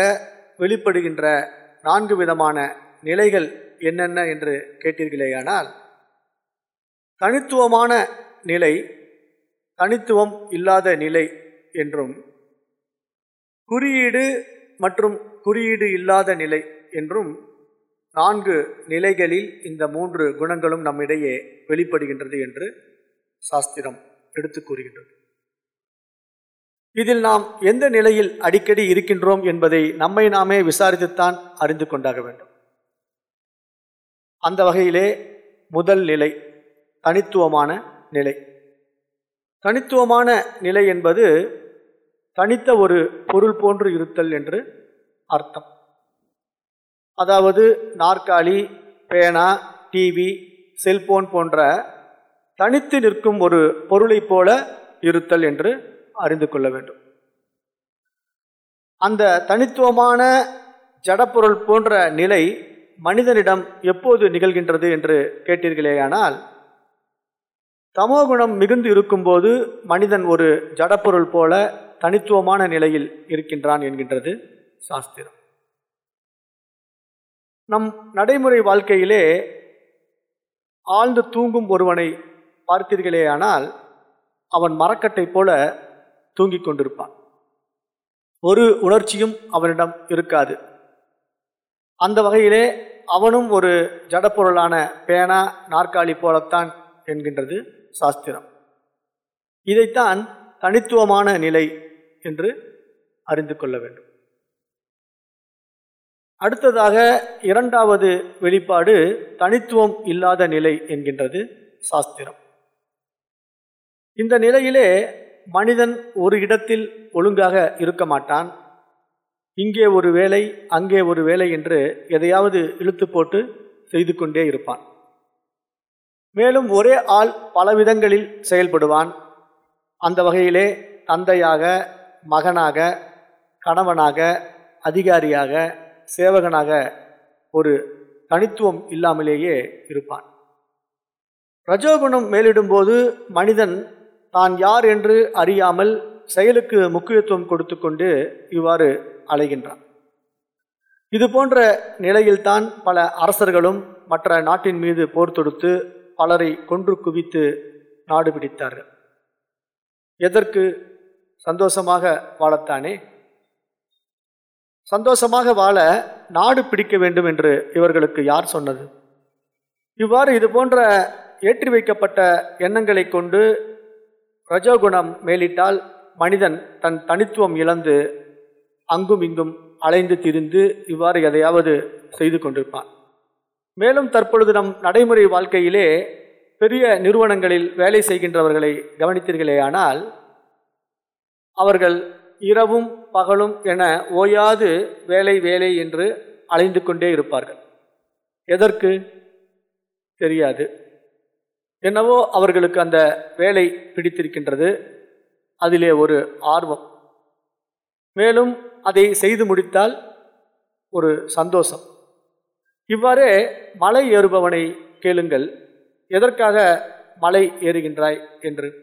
வெளிப்படுகின்ற நான்கு விதமான நிலைகள் என்னென்ன என்று கேட்டீர்களேயானால் தனித்துவமான நிலை தனித்துவம் இல்லாத நிலை என்றும் குறியீடு மற்றும் குறியீடு இல்லாத நிலை என்றும் நான்கு நிலைகளில் இந்த மூன்று குணங்களும் நம்மிடையே வெளிப்படுகின்றது என்று சாஸ்திரம் எடுத்து கூறுகின்றது. இதில் நாம் எந்த நிலையில் அடிக்கடி இருக்கின்றோம் என்பதை நம்மை நாமே விசாரித்துத்தான் அறிந்து கொண்டாக வேண்டும். அந்த வகையிலே முதல் நிலை தனித்துவமான நிலை. தனித்துவமான நிலை என்பது தனித்த ஒரு பொருள் போன்று இருத்தல் என்று அர்த்தம். அதாவது நாற்காலி பேனா டிவி செல்போன் போன்ற தனித்து நிற்கும் ஒரு பொருளைப் போல இருத்தல் என்று அறிந்து கொள்ள வேண்டும். அந்த தனித்துவமான ஜடப்பொருள் போன்ற நிலை மனிதனிடம் எப்போது நிகழ்கின்றது என்று கேட்டீர்களேயானால் தமோகுணம் மிகுந்து இருக்கும்போது மனிதன் ஒரு ஜடப்பொருள் போல தனித்துவமான நிலையில் இருக்கின்றான் என்கின்றது சாஸ்திரம். நம் நடைமுறை வாழ்க்கையிலே ஆழ்ந்து தூங்கும் ஒருவனை பார்த்தீர்களேயானால் அவன் மரக்கட்டை போல தூங்கிக் கொண்டிருப்பான். ஒரு உணர்ச்சியும் அவனிடம் இருக்காது. அந்த வகையிலே அவனும் ஒரு ஜடப்பொருளான பேனா நாற்காலி போலத்தான் என்கின்றது சாஸ்திரம். இதைத்தான் தனித்துவமான நிலை என்று அறிந்து கொள்ள வேண்டும். அடுத்ததாக இரண்டாவது வெளிப்பாடு தனித்துவம் இல்லாத நிலை என்கின்றது சாஸ்திரம். இந்த நிலையிலே மனிதன் ஒரு இடத்தில் ஒழுங்காக இருக்க மாட்டான். இங்கே ஒரு வேலை அங்கே ஒரு வேலை என்று எதையாவது இழுத்து போட்டு செய்து கொண்டே இருப்பான். மேலும் ஒரே ஆள் பல விதங்களில் செயல்படுவான். அந்த வகையிலே தந்தையாக மகனாக கணவனாக அதிகாரியாக சேவகனாக ஒரு தனித்துவம் இல்லாமலேயே இருப்பான். ரஜோகுணம் மேலிடும்போது மனிதன் தான் யார் என்று அறியாமல் செயலுக்கு முக்கியத்துவம் கொடுத்து கொண்டு இவ்வாறு அலைகின்றான். இது போன்ற நிலையில்தான் பல அரசர்களும் மற்ற நாட்டின் மீது போர் தொடுத்து பலரை கொன்று குவித்து நாடு பிடித்தார்கள். எதற்கு? சந்தோஷமாக வாழத்தானே? சந்தோஷமாக வாழ நாடு பிடிக்க வேண்டும் என்று இவர்களுக்கு யார் சொன்னது? இவ்வாறு இது போன்ற ஏற்றி வைக்கப்பட்ட எண்ணங்களை கொண்டு ரஜோகுணம் மேலிட்டால் மனிதன் தன் தனித்துவம் இழந்து அங்கும் இங்கும் அலைந்து திரிந்து இவ்வாறு எதையாவது செய்து கொண்டிருப்பான். மேலும் தற்பொழுது நம் நடைமுறை வாழ்க்கையிலே பெரிய நிறுவனங்களில் வேலை செய்கின்றவர்களை கவனித்தீர்களேயானால் அவர்கள் இரவும் பகலும் என ஓயாது வேலை வேலை என்று அலைந்து கொண்டே இருப்பார்கள். எதற்கு? தெரியாது. என்னவோ அவர்களுக்கு அந்த வேலை பிடித்திருக்கின்றது. அதிலே ஒரு ஆர்வம். மேலும் அதை செய்து முடித்தால் ஒரு சந்தோஷம். இவ்வாறே மலை ஏறுபவனை கேளுங்கள். எதற்காக மலை ஏறுகின்றாய் என்று.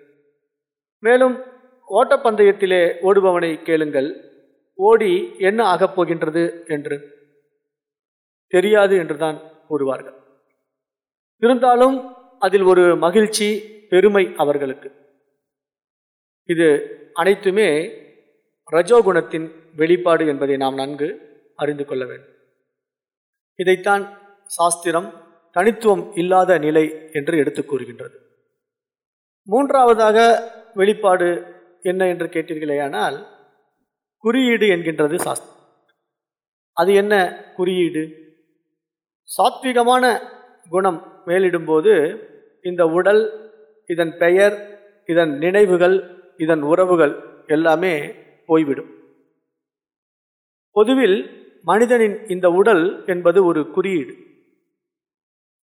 மேலும் ஓட்டப்பந்தயத்திலே ஓடுபவனை கேளுங்கள். ஓடி என்ன ஆகப் போகின்றது என்று. தெரியாது என்றுதான் கூறுவார்கள். இருந்தாலும் அதில் ஒரு மகிழ்ச்சி பெருமை அவர்களுக்கு. இது அனைத்துமே ரஜோகுணத்தின் வெளிப்பாடு என்பதை நாம் நன்கு அறிந்து கொள்ள வேண்டும். இதைத்தான் சாஸ்திரம் தனித்துவம் இல்லாத நிலை என்று எடுத்து கூறுகின்றது. மூன்றாவதாக வெளிப்பாடு என்ன என்று கேட்டீர்களேயானால் குறியீடு என்கின்றது சாஸ்திரம். அது என்ன குறியீடு? சாத்விகமான குணம் மேலிடும்போது இந்த உடல் இதன் பெயர் இதன் நினைவுகள் இதன் உறவுகள் எல்லாமே போய்விடும். பொதுவில் மனிதனின் இந்த உடல் என்பது ஒரு குறியீடு.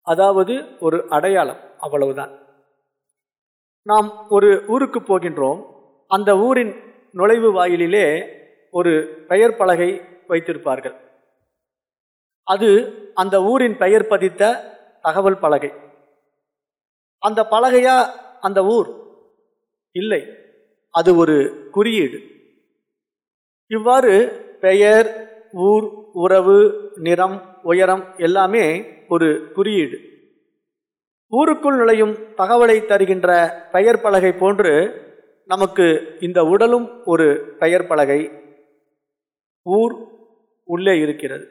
அதாவது ஒரு அடையாளம் அவ்வளவுதான். நாம் ஒரு ஊருக்கு போகின்றோம். அந்த ஊரின் நுழைவு வாயிலிலே ஒரு பெயர் பலகை வைத்திருப்பார்கள். அது அந்த ஊரின் பெயர் பதித்த தகவல் பலகை. அந்த பலகையா அந்த ஊர்? இல்லை. அது ஒரு குறியீடு. இவ்வாறு பெயர் ஊர் உறவு நிறம் உயரம் எல்லாமே ஒரு குறியீடு. ஊருக்குள் நுழையும் தகவலை தருகின்ற பெயர் பலகை போன்று நமக்கு இந்த உடலும் ஒரு பெயர் பலகை. ஊர் உள்ளே இருக்கிறது.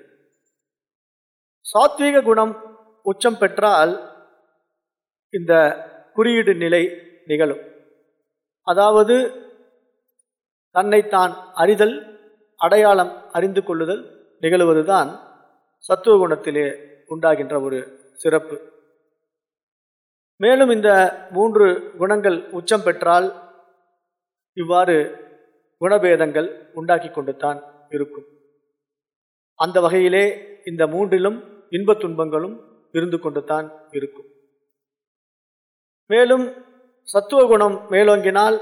சாத்வீக குணம் உச்சம் பெற்றால் இந்த குறியீடு நிலை நிகழும். அதாவது தன்னைத்தான் அறிதல் அடையாளம் அறிந்து கொள்ளுதல் நிகழுவதுதான் சத்துவ குணத்திலே உண்டாகின்ற ஒரு சிறப்பு. மேலும் இந்த மூன்று குணங்கள் உச்சம் பெற்றால் இவ்வாறு குணபேதங்கள் உண்டாக்கி கொண்டு தான் இருக்கும். அந்த வகையிலே இந்த மூன்றிலும் இன்பத் துன்பங்களும் இருந்து கொண்டு தான் இருக்கும். மேலும் சத்துவ குணம் மேலோங்கினால்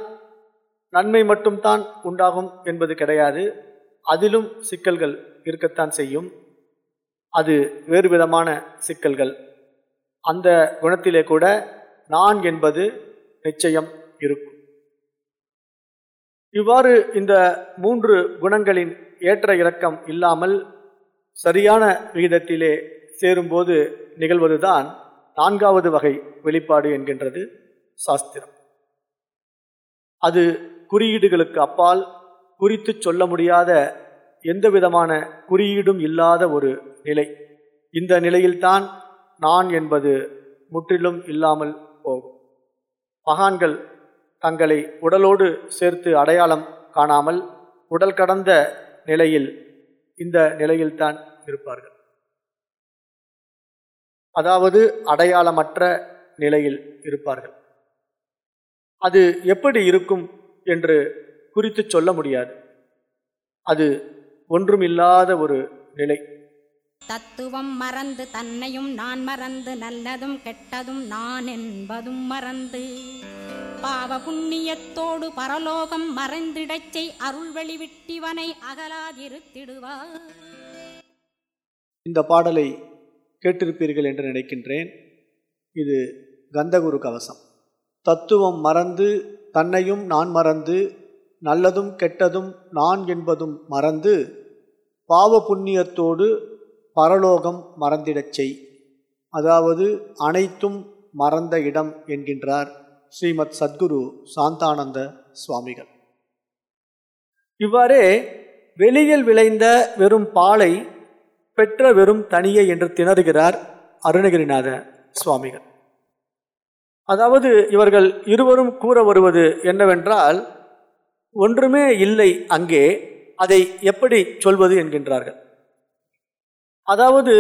நன்மை மட்டும்தான் உண்டாகும் என்பது கிடையாது. அதிலும் சிக்கல்கள் இருக்கத்தான் செய்யும். அது வேறு விதமான சிக்கல்கள். அந்த குணத்திலே கூட நான் என்பது நிச்சயம் இருக்கும். இவ்வாறு இந்த மூன்று குணங்களின் ஏற்ற இறக்கம் இல்லாமல் சரியான விகிதத்திலே சேரும்போது நிகழ்வதுதான் நான்காவது வகை வெளிப்பாடு என்கின்றது சாஸ்திரம். அது குறியீடுகளுக்கு அப்பால் குறித்து சொல்ல முடியாத எந்த விதமான குறியீடும் இல்லாத ஒரு நிலை. இந்த நிலையில்தான் நான் என்பது முற்றிலும் இல்லாமல் போகும். மகான்கள் தங்களை உடலோடு சேர்த்து அடையாளம் காணாமல் உடல் கடந்த நிலையில் இந்த நிலையில்தான் இருப்பார்கள். அதாவது அடையாளமற்ற நிலையில் இருப்பார்கள். அது எப்படி இருக்கும் என்று குறித்து சொல்ல முடியாது. அது ஒன்றுமில்லாத ஒரு நிலை. தத்துவம் மறந்து தன்னையும் நான் மறந்து நல்லதும் கெட்டதும் நான் என்பதும் மறந்து பாவ புண்ணியத்தோடு பரலோகம் மறைந்திடச் செய் அருள் வெளிவிட்டிவனை அகலாதிருத்திடுவார். இந்த பாடலை கேட்டிருப்பீர்கள் என்று நினைக்கின்றேன். இது கந்தகுரு கவசம். தத்துவம் மறந்து தன்னையும் நான் மறந்து நல்லதும் கெட்டதும் நான் என்பதும் மறந்து பாவ புண்ணியத்தோடு பரலோகம் மறந்திடச் செய். அதாவது அனைத்தும் மறந்த இடம் என்கின்றார் ஸ்ரீமத் சத்குரு சாந்தானந்த சுவாமிகள். இவ்வாறே வெளியில் விளைந்த வெறும் பாலை பெற்ற வெறும் தனியை என்று திணறுகிறார் அருணகிரிநாத சுவாமிகள். அதாவது இவர்கள் இருவரும் கூற வருவது என்னவென்றால் ஒன்றுமே இல்லை அங்கே அதை எப்படி சொல்வது என்கின்றார்கள். அதாவது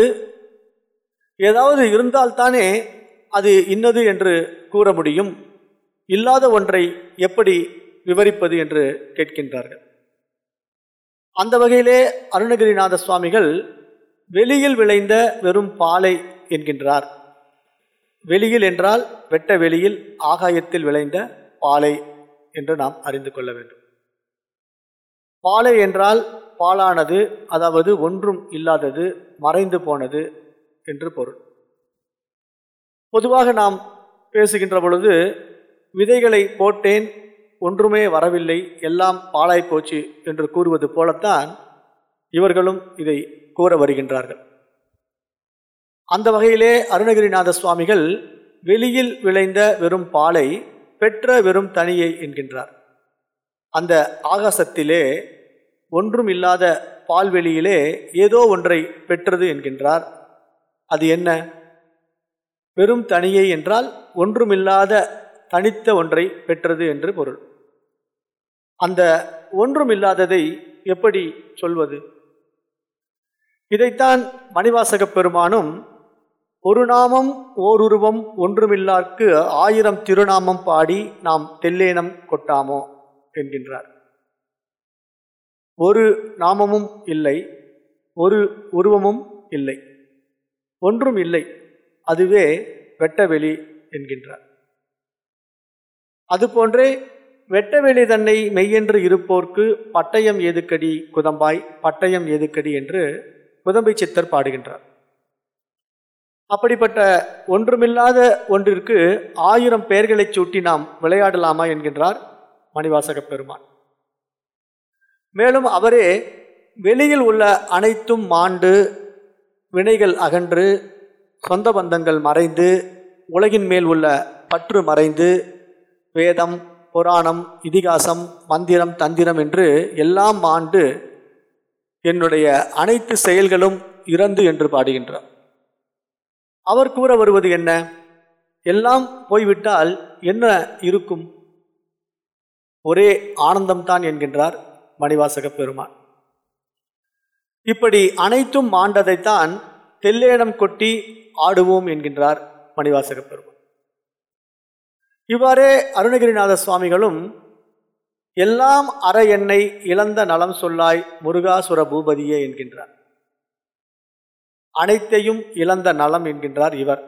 ஏதாவது இருந்தால்தானே அது இன்னது என்று கூற முடியும் இல்லாத ஒன்றை எப்படி விவரிப்பது என்று கேட்கின்றார்கள். அந்த வகையிலே அருணகிரிநாத சுவாமிகள் வெளியில் விளைந்த வெறும் பாலை என்கின்றார். வெளியில் என்றால் வெட்ட வெளியில் ஆகாயத்தில் விளைந்த பாலை என்று நாம் அறிந்து கொள்ள வேண்டும். பாலை என்றால் பாலானது அதாவது ஒன்றும் இல்லாதது மறைந்து போனது என்று பொருள். பொதுவாக நாம் பேசுகின்ற பொழுது விதைகளை போட்டேன் ஒன்றுமே வரவில்லை எல்லாம் பாலாய் போச்சு என்று கூறுவது போலத்தான் இவர்களும் இதை கூற வருகின்றார்கள். அந்த வகையிலே அருணகிரிநாத சுவாமிகள் வெளியில் விளைந்த வெறும் பாலை பெற்ற வெறும் தனியை என்கின்றார். அந்த ஆகாசத்திலே ஒன்றும் இல்லாத பால்வெளியிலே ஏதோ ஒன்றை பெற்றது என்கின்றார். அது என்ன? வெறும் தனியை என்றால் ஒன்றுமில்லாத தனித்த ஒன்றை பெற்றது என்று பொருள். அந்த ஒன்றுமில்லாததை எப்படி சொல்வது? இதைத்தான் மணிவாசகப் பெருமானும் ஒரு நாமம் ஓருருவம் ஒன்றுமில்லார்க்கு ஆயிரம் திருநாமம் பாடி நாம் தெல்லேனம் கொட்டாமோ? என்கின்றார். ஒரு நாமமும் இல்லை ஒரு உருவமும் இல்லை ஒன்றும் இல்லை அதுவே வெட்டவெளி என்கின்றார். அதுபோன்றே வெட்டவெளி தன்னை மெய்யென்று இருப்போர்க்கு பட்டயம் எதுக்கடி குதம்பாய் பட்டயம் எதுக்கடி என்று புதம்பை சித்தர் பாடுகின்றார். அப்படிப்பட்ட ஒன்றுமில்லாத ஒன்றிற்கு ஆயிரம் பெயர்களை சூட்டி நாம் விளையாடலாமா என்கின்றார் மணிவாசக பெருமான். மேலும் அவரே வெளியில் உள்ள அனைத்தும் மாண்டு வினைகள் அகன்று சொந்த பந்தங்கள் மறைந்து உலகின் மேல் உள்ள பற்று மறைந்து வேதம் புராணம் இதிகாசம் மந்திரம் தந்திரம் என்று எல்லாம் ஆண்டு என்னுடைய அனைத்து செயல்களும் இறந்து என்று பாடுகின்றார். அவர் கூற வருவது என்ன? எல்லாம் போய்விட்டால் என்ன இருக்கும்? ஒரே ஆனந்தம்தான் என்கின்றார் மணிவாசக பெருமான். இப்படி அனைத்தும் மாண்டதைத்தான் தெல்லேனம் கொட்டி ஆடுவோம் என்கின்றார் மணிவாசக பெருமான். இவ்வாறே அருணகிரிநாத சுவாமிகளும் எல்லாம் அற என்னை இழந்த நலம் சொல்லாய் முருகாசுர பூபதியே என்கின்றார். அனைத்தையும் இழந்த நலம் என்கின்றார் இவர்.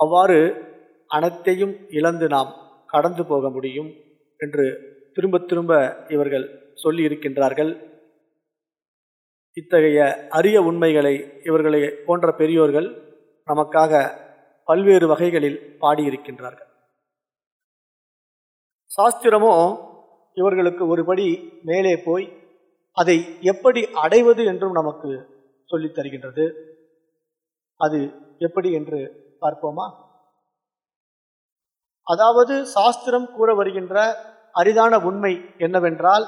அவ்வாறு அனைத்தையும் இழந்து நாம் கடந்து போக முடியும் என்று திரும்ப திரும்ப இவர்கள் சொல்லி இருக்கின்றார்கள். இத்தகைய அரிய உண்மைகளை இவர்களை போன்ற பெரியோர்கள் நமக்காக பல்வேறு வகைகளில் பாடியிருக்கின்றார்கள். சாஸ்திரமோ இவர்களுக்கு ஒருபடி மேலே போய் அதை எப்படி அடைவது என்றும் நமக்கு சொல்லித் தருகின்றது. அது எப்படி என்று பார்ப்போமா? அதாவது சாஸ்திரம் கூற வருகின்ற அரிதான உண்மை என்னவென்றால்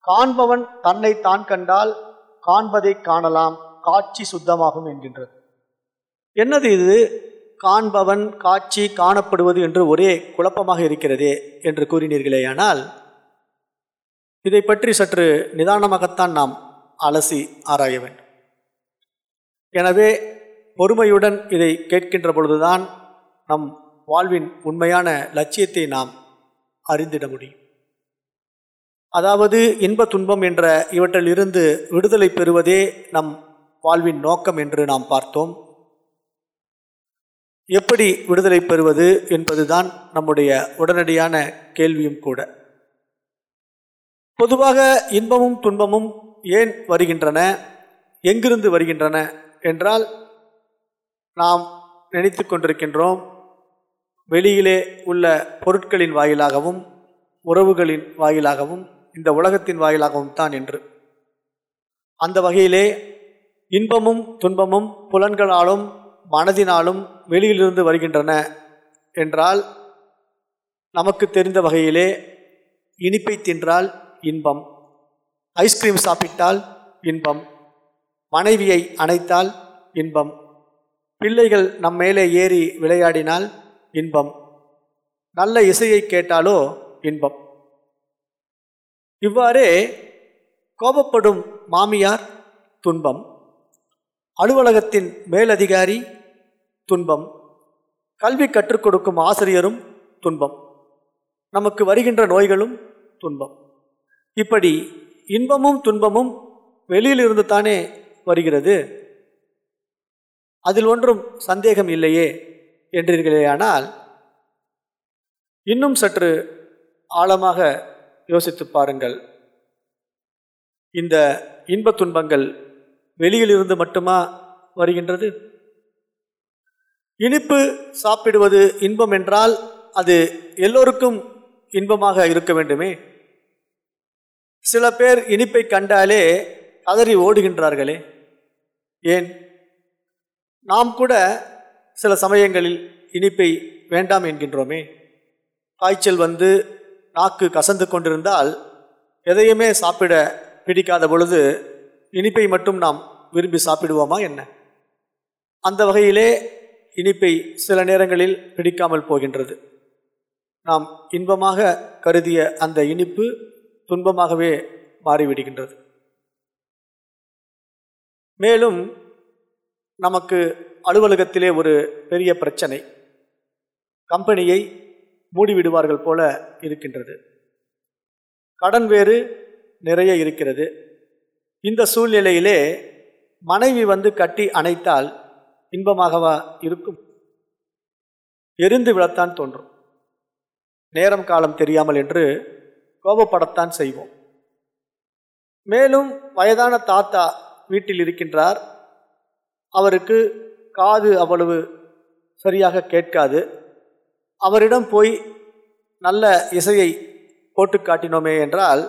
காண்பவன் தன்னை தான் கண்டால் காண்பதை காணலாம் காட்சி சுத்தமாகும் என்கின்றது. என்னது இது? காண்பவன் காட்சி காணப்படுவது என்று ஒரே குழப்பமாக இருக்கிறதே என்று கூறினீர்களேயானால் இதை பற்றி சற்று நிதானமாகத்தான் நாம் அலசி ஆராய வேண்டும். எனவே பொறுமையுடன் இதை கேட்கின்ற பொழுதுதான் நம் வாழ்வின் உண்மையான லட்சியத்தை நாம் அறிந்திட முடியும். அதாவது இன்ப துன்பம் என்ற இவற்றிலிருந்து விடுதலை பெறுவதே நம் வாழ்வின் நோக்கம் என்று நாம் பார்த்தோம். எப்படி விடுதலை பெறுவது என்பதுதான் நம்முடைய உடனடியான கேள்வியும் கூட. பொதுவாக இன்பமும் துன்பமும் ஏன் வருகின்றன? எங்கிருந்து வருகின்றன என்றால் நாம் நினைத்து கொண்டிருக்கின்றோம் வெளியிலே உள்ள பொருட்களின் வாயிலாகவும் உறவுகளின் வாயிலாகவும் இந்த உலகத்தின் வாயிலாகவும் தான் என்று. அந்த வகையிலே இன்பமும் துன்பமும் புலன்களாலும் மனதினாலும் வெளியிலிருந்து வருகின்றன என்றால் நமக்கு தெரிந்த வகையிலே இனிப்பை தின்றால் இன்பம் ஐஸ்கிரீம் சாப்பிட்டால் இன்பம் மனைவியை அணைத்தால் இன்பம் பிள்ளைகள் நம் மேலே ஏறி விளையாடினால் இன்பம் நல்ல இசையை கேட்டாலோ இன்பம். இவ்வாறே கோபப்படும் மாமியார் துன்பம் அலுவலகத்தின் மேலதிகாரி துன்பம் கல்வி கற்றுக் கொடுக்கும் ஆசிரியரும் துன்பம். நமக்கு வருகின்ற நோய்களும் துன்பம். இப்படி இன்பமும் துன்பமும் வெளியிலிருந்து தானே வருகிறது? அதில் ஒன்றும் சந்தேகம் இல்லையே என்றீர்களேயானால் இன்னும் சற்று ஆழமாக யோசித்து பாருங்கள். இந்த இன்ப துன்பங்கள் வெளியிலிருந்து மட்டுமா வருகின்றது? இனிப்பு சாப்பிடுவது இன்பம் என்றால் அது எல்லோருக்கும் இன்பமாக இருக்க வேண்டுமே. சில பேர் இனிப்பை கண்டாலே கதறி ஓடுகின்றார்களே. ஏன்? நாம் கூட சில சமயங்களில் இனிப்பை வேண்டாம் என்கின்றோமே. காய்ச்சல் வந்து நாக்கு கசந்து கொண்டிருந்தால் எதையுமே சாப்பிட பிடிக்காத பொழுது இனிப்பை மட்டும் நாம் விரும்பி சாப்பிடுவோமா என்ன? அந்த வகையிலே இனிப்பை சில நேரங்களில் பிடிக்காமல் போகின்றது. நாம் இன்பமாக கருதிய அந்த இனிப்பு துன்பமாகவே மாறிவிடுகின்றது. மேலும் நமக்கு அலுவலகத்திலே ஒரு பெரிய பிரச்சனை. கம்பெனியை மூடிவிடுவார்கள் போல இருக்கின்றது. கடன் வேறு நிறைய இருக்கிறது. இந்த சூழ்நிலையிலே மனைவி வந்து கட்டி அணைத்தால் இன்பமாகவா இருக்கும்? எரிந்து விழத்தான் தோன்றும். நேரம் காலம் தெரியாமல் என்று கோபப்படத்தான் செய்வோம். மேலும் வயதான தாத்தா வீட்டில் இருக்கின்றார். அவருக்கு காது அவ்வளவு சரியாக கேட்காது. அவரிடம் போய் நல்ல இசையை போட்டு காட்டினோமே என்றால்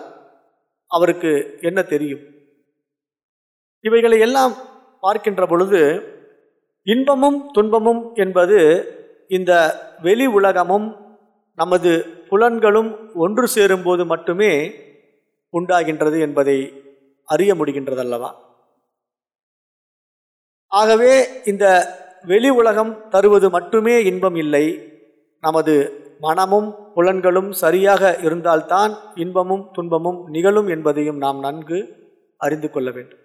அவருக்கு என்ன தெரியும்? இவைகளை எல்லாம் பார்க்கின்ற பொழுது இன்பமும் துன்பமும் என்பது இந்த வெளி உலகமும் நமது புலன்களும் ஒன்று சேரும்போது மட்டுமே உண்டாகின்றது என்பதை அறிய முடிகின்றதல்லவா? ஆகவே இந்த வெளி உலகம் தருவது மட்டுமே இன்பம் இல்லை. நமது மனமும் புலன்களும் சரியாக இருந்தால்தான் இன்பமும் துன்பமும் நிகழும் என்பதையும் நாம் நன்கு அறிந்து கொள்ள வேண்டும்.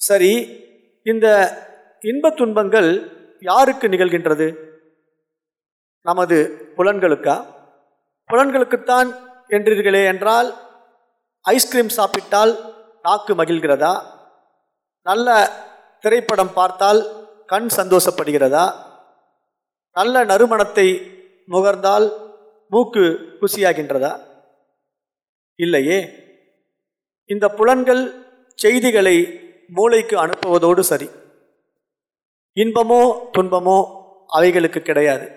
சரி இந்த இன்ப துன்பங்கள் யாருக்கு நிகழ்கின்றது? நமது புலன்களுக்கா? புலன்களுக்குத்தான் என்றீர்களே என்றால் ஐஸ்கிரீம் சாப்பிட்டால் நாக்கு மகிழ்கிறதா? நல்ல திரைப்படம் பார்த்தால் கண் சந்தோஷப்படுகிறதா? நல்ல நறுமணத்தை முகர்ந்தால் மூக்கு குசியாகின்றதா? இல்லையே. இந்த புலன்கள் செய்திகளை மூளைக்கு அனுப்புவதோடு சரி. இன்பமோ துன்பமோ அவைகளுக்கு கிடையாது.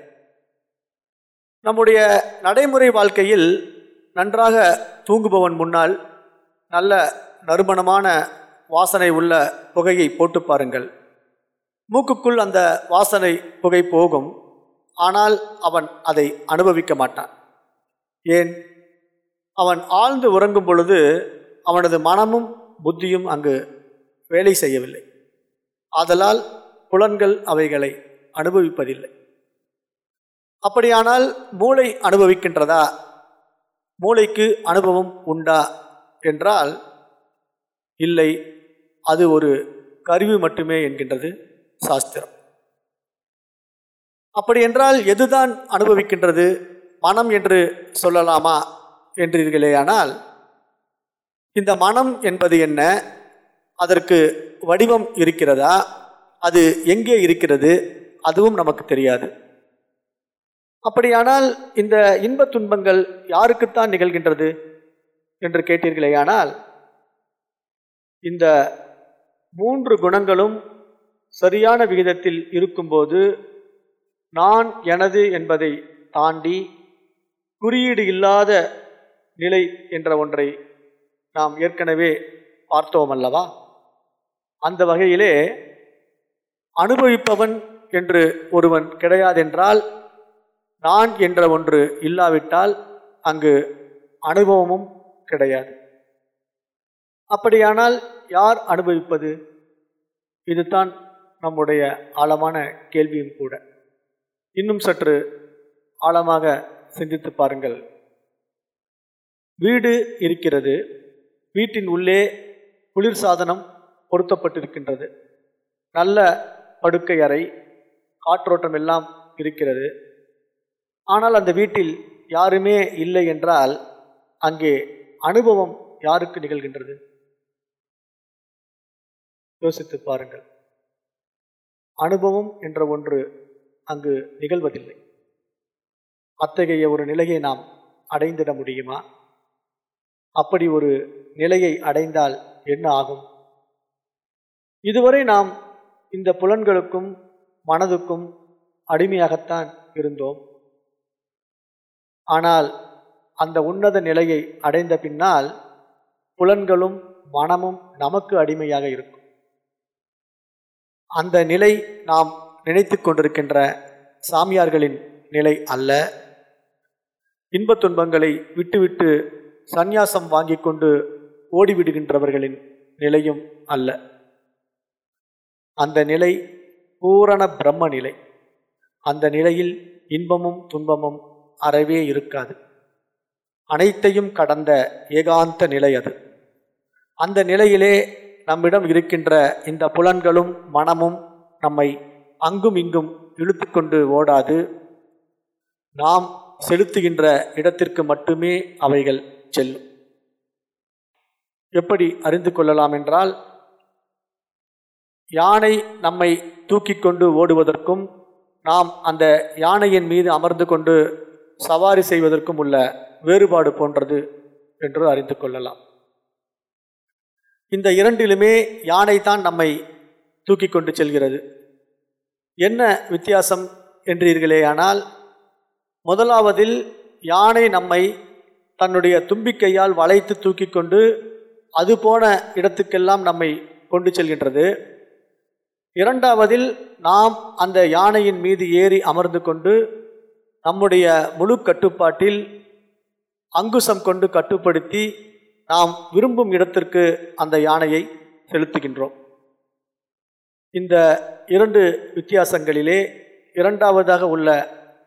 நம்முடைய நடைமுறை வாழ்க்கையில் நன்றாக தூங்குபவன் முன்னால் நல்ல நறுமணமான வாசனை உள்ள புகையை போட்டு பாருங்கள். மூக்குக்குள் அந்த வாசனை புகை போகும். ஆனால் அவன் அதை அனுபவிக்க மாட்டான். ஏன்? அவன் ஆழ்ந்து உறங்கும் பொழுது அவனது மனமும் புத்தியும் அங்கு வேலை செய்யவில்லை. ஆதலால் புலன்கள் அவைகளை அனுபவிப்பதில்லை. அப்படியானால் மூளை அனுபவிக்கின்றதா? மூளைக்கு அனுபவம் உண்டா என்றால் இல்லை அது ஒரு கருவி மட்டுமே என்கின்றது சாஸ்திரம். அப்படி என்றால் எதுதான் அனுபவிக்கின்றது? மனம் என்று சொல்லலாமா? என்றீர்களேயானால் இந்த மனம் என்பது என்ன? அதற்கு வடிவம் இருக்கிறதா? அது எங்கே இருக்கிறது? அதுவும் நமக்கு தெரியாது. அப்படியானால் இந்த இன்ப துன்பங்கள் யாருக்குத்தான் நிகழ்கின்றது என்று கேட்டீர்களேயானால் இந்த மூன்று குணங்களும் சரியான விகிதத்தில் இருக்கும்போது நான் எனது என்பதை தாண்டி குறியீடு இல்லாத நிலை என்ற ஒன்றை நாம் ஏற்கனவே பார்த்தோம் அல்லவா அந்த வகையிலே அனுபவிப்பவன் என்று ஒருவன் கிடையாதென்றால் நான் என்ற ஒன்று இல்லாவிட்டால் அங்கு அனுபவமும் கிடையாது. அப்படியானால் யார் அனுபவிப்பது? இதுதான் நம்முடைய ஆழமான கேள்வியும் கூட. இன்னும் சற்று ஆழமாக சிந்தித்து பாருங்கள். வீடு இருக்கிறது. வீட்டின் உள்ளே குளிர் சாதனம் பொருத்தப்பட்டிருக்கின்றது. நல்ல படுக்கை அறை காற்றோட்டம் எல்லாம் இருக்கிறது. ஆனால் அந்த வீட்டில் யாருமே இல்லை என்றால் அங்கே அனுபவம் யாருக்கு நிகழ்கின்றது? யோசித்து பாருங்கள். அனுபவம் என்ற ஒன்று அங்கு நிகழ்வதில்லை. அத்தகைய ஒரு நிலையை நாம் அடைந்திட முடியுமா? அப்படி ஒரு நிலையை அடைந்தால் என்ன ஆகும்? இதுவரை நாம் இந்த புலன்களுக்கும் மனதுக்கும் அடிமையாகத்தான் இருந்தோம். ஆனால் அந்த உன்னத நிலையை அடைந்த பின்னால் புலன்களும் மனமும் நமக்கு அடிமையாக இருக்கும். அந்த நிலை நாம் நினைத்து கொண்டிருக்கின்ற சாமியார்களின் நிலை அல்ல. இன்பத் துன்பங்களை விட்டுவிட்டு சந்நியாசம் வாங்கி கொண்டு ஓடிவிடுகின்றவர்களின் நிலையும் அல்ல. அந்த நிலை பூரண பிரம்ம நிலை. அந்த நிலையில் இன்பமும் துன்பமும் அறவே இருக்காது. அனைத்தையும் கடந்த ஏகாந்த நிலை அது. அந்த நிலையிலே நம்மிடம் இருக்கின்ற இந்த புலன்களும் மனமும் நம்மை அங்கும் இங்கும் இழுத்துக்கொண்டு ஓடாது. நாம் செலுத்துகின்ற இடத்திற்கு மட்டுமே அவைகள் செல்லும். எப்படி அறிந்து கொள்ளலாம் என்றால் யானை நம்மை தூக்கி கொண்டு ஓடுவதற்கும் நாம் அந்த யானையின் மீது அமர்ந்து கொண்டு சவாரி செய்வதற்கும் உள்ள வேறுபாடு போன்றது என்று அறிந்து கொள்ளலாம். இந்த இரண்டிலுமே யானை தான் நம்மை தூக்கி கொண்டு செல்கிறது. என்ன வித்தியாசம் என்றீர்களேயானால் முதலாவதில் யானை நம்மை தன்னுடைய தும்பிக்கையால் வளைத்து தூக்கி கொண்டு அது போன இடத்துக்கெல்லாம் நம்மை கொண்டு செல்கின்றது. இரண்டாவதில் நாம் அந்த யானையின் மீது ஏறி அமர்ந்து கொண்டு நம்முடைய முழு கட்டுப்பாட்டில் அங்குசம் கொண்டு கட்டுப்படுத்தி நாம் விரும்பும் இடத்திற்கு அந்த யானையை செலுத்துகின்றோம். இந்த இரண்டு வித்தியாசங்களிலே இரண்டாவதாக உள்ள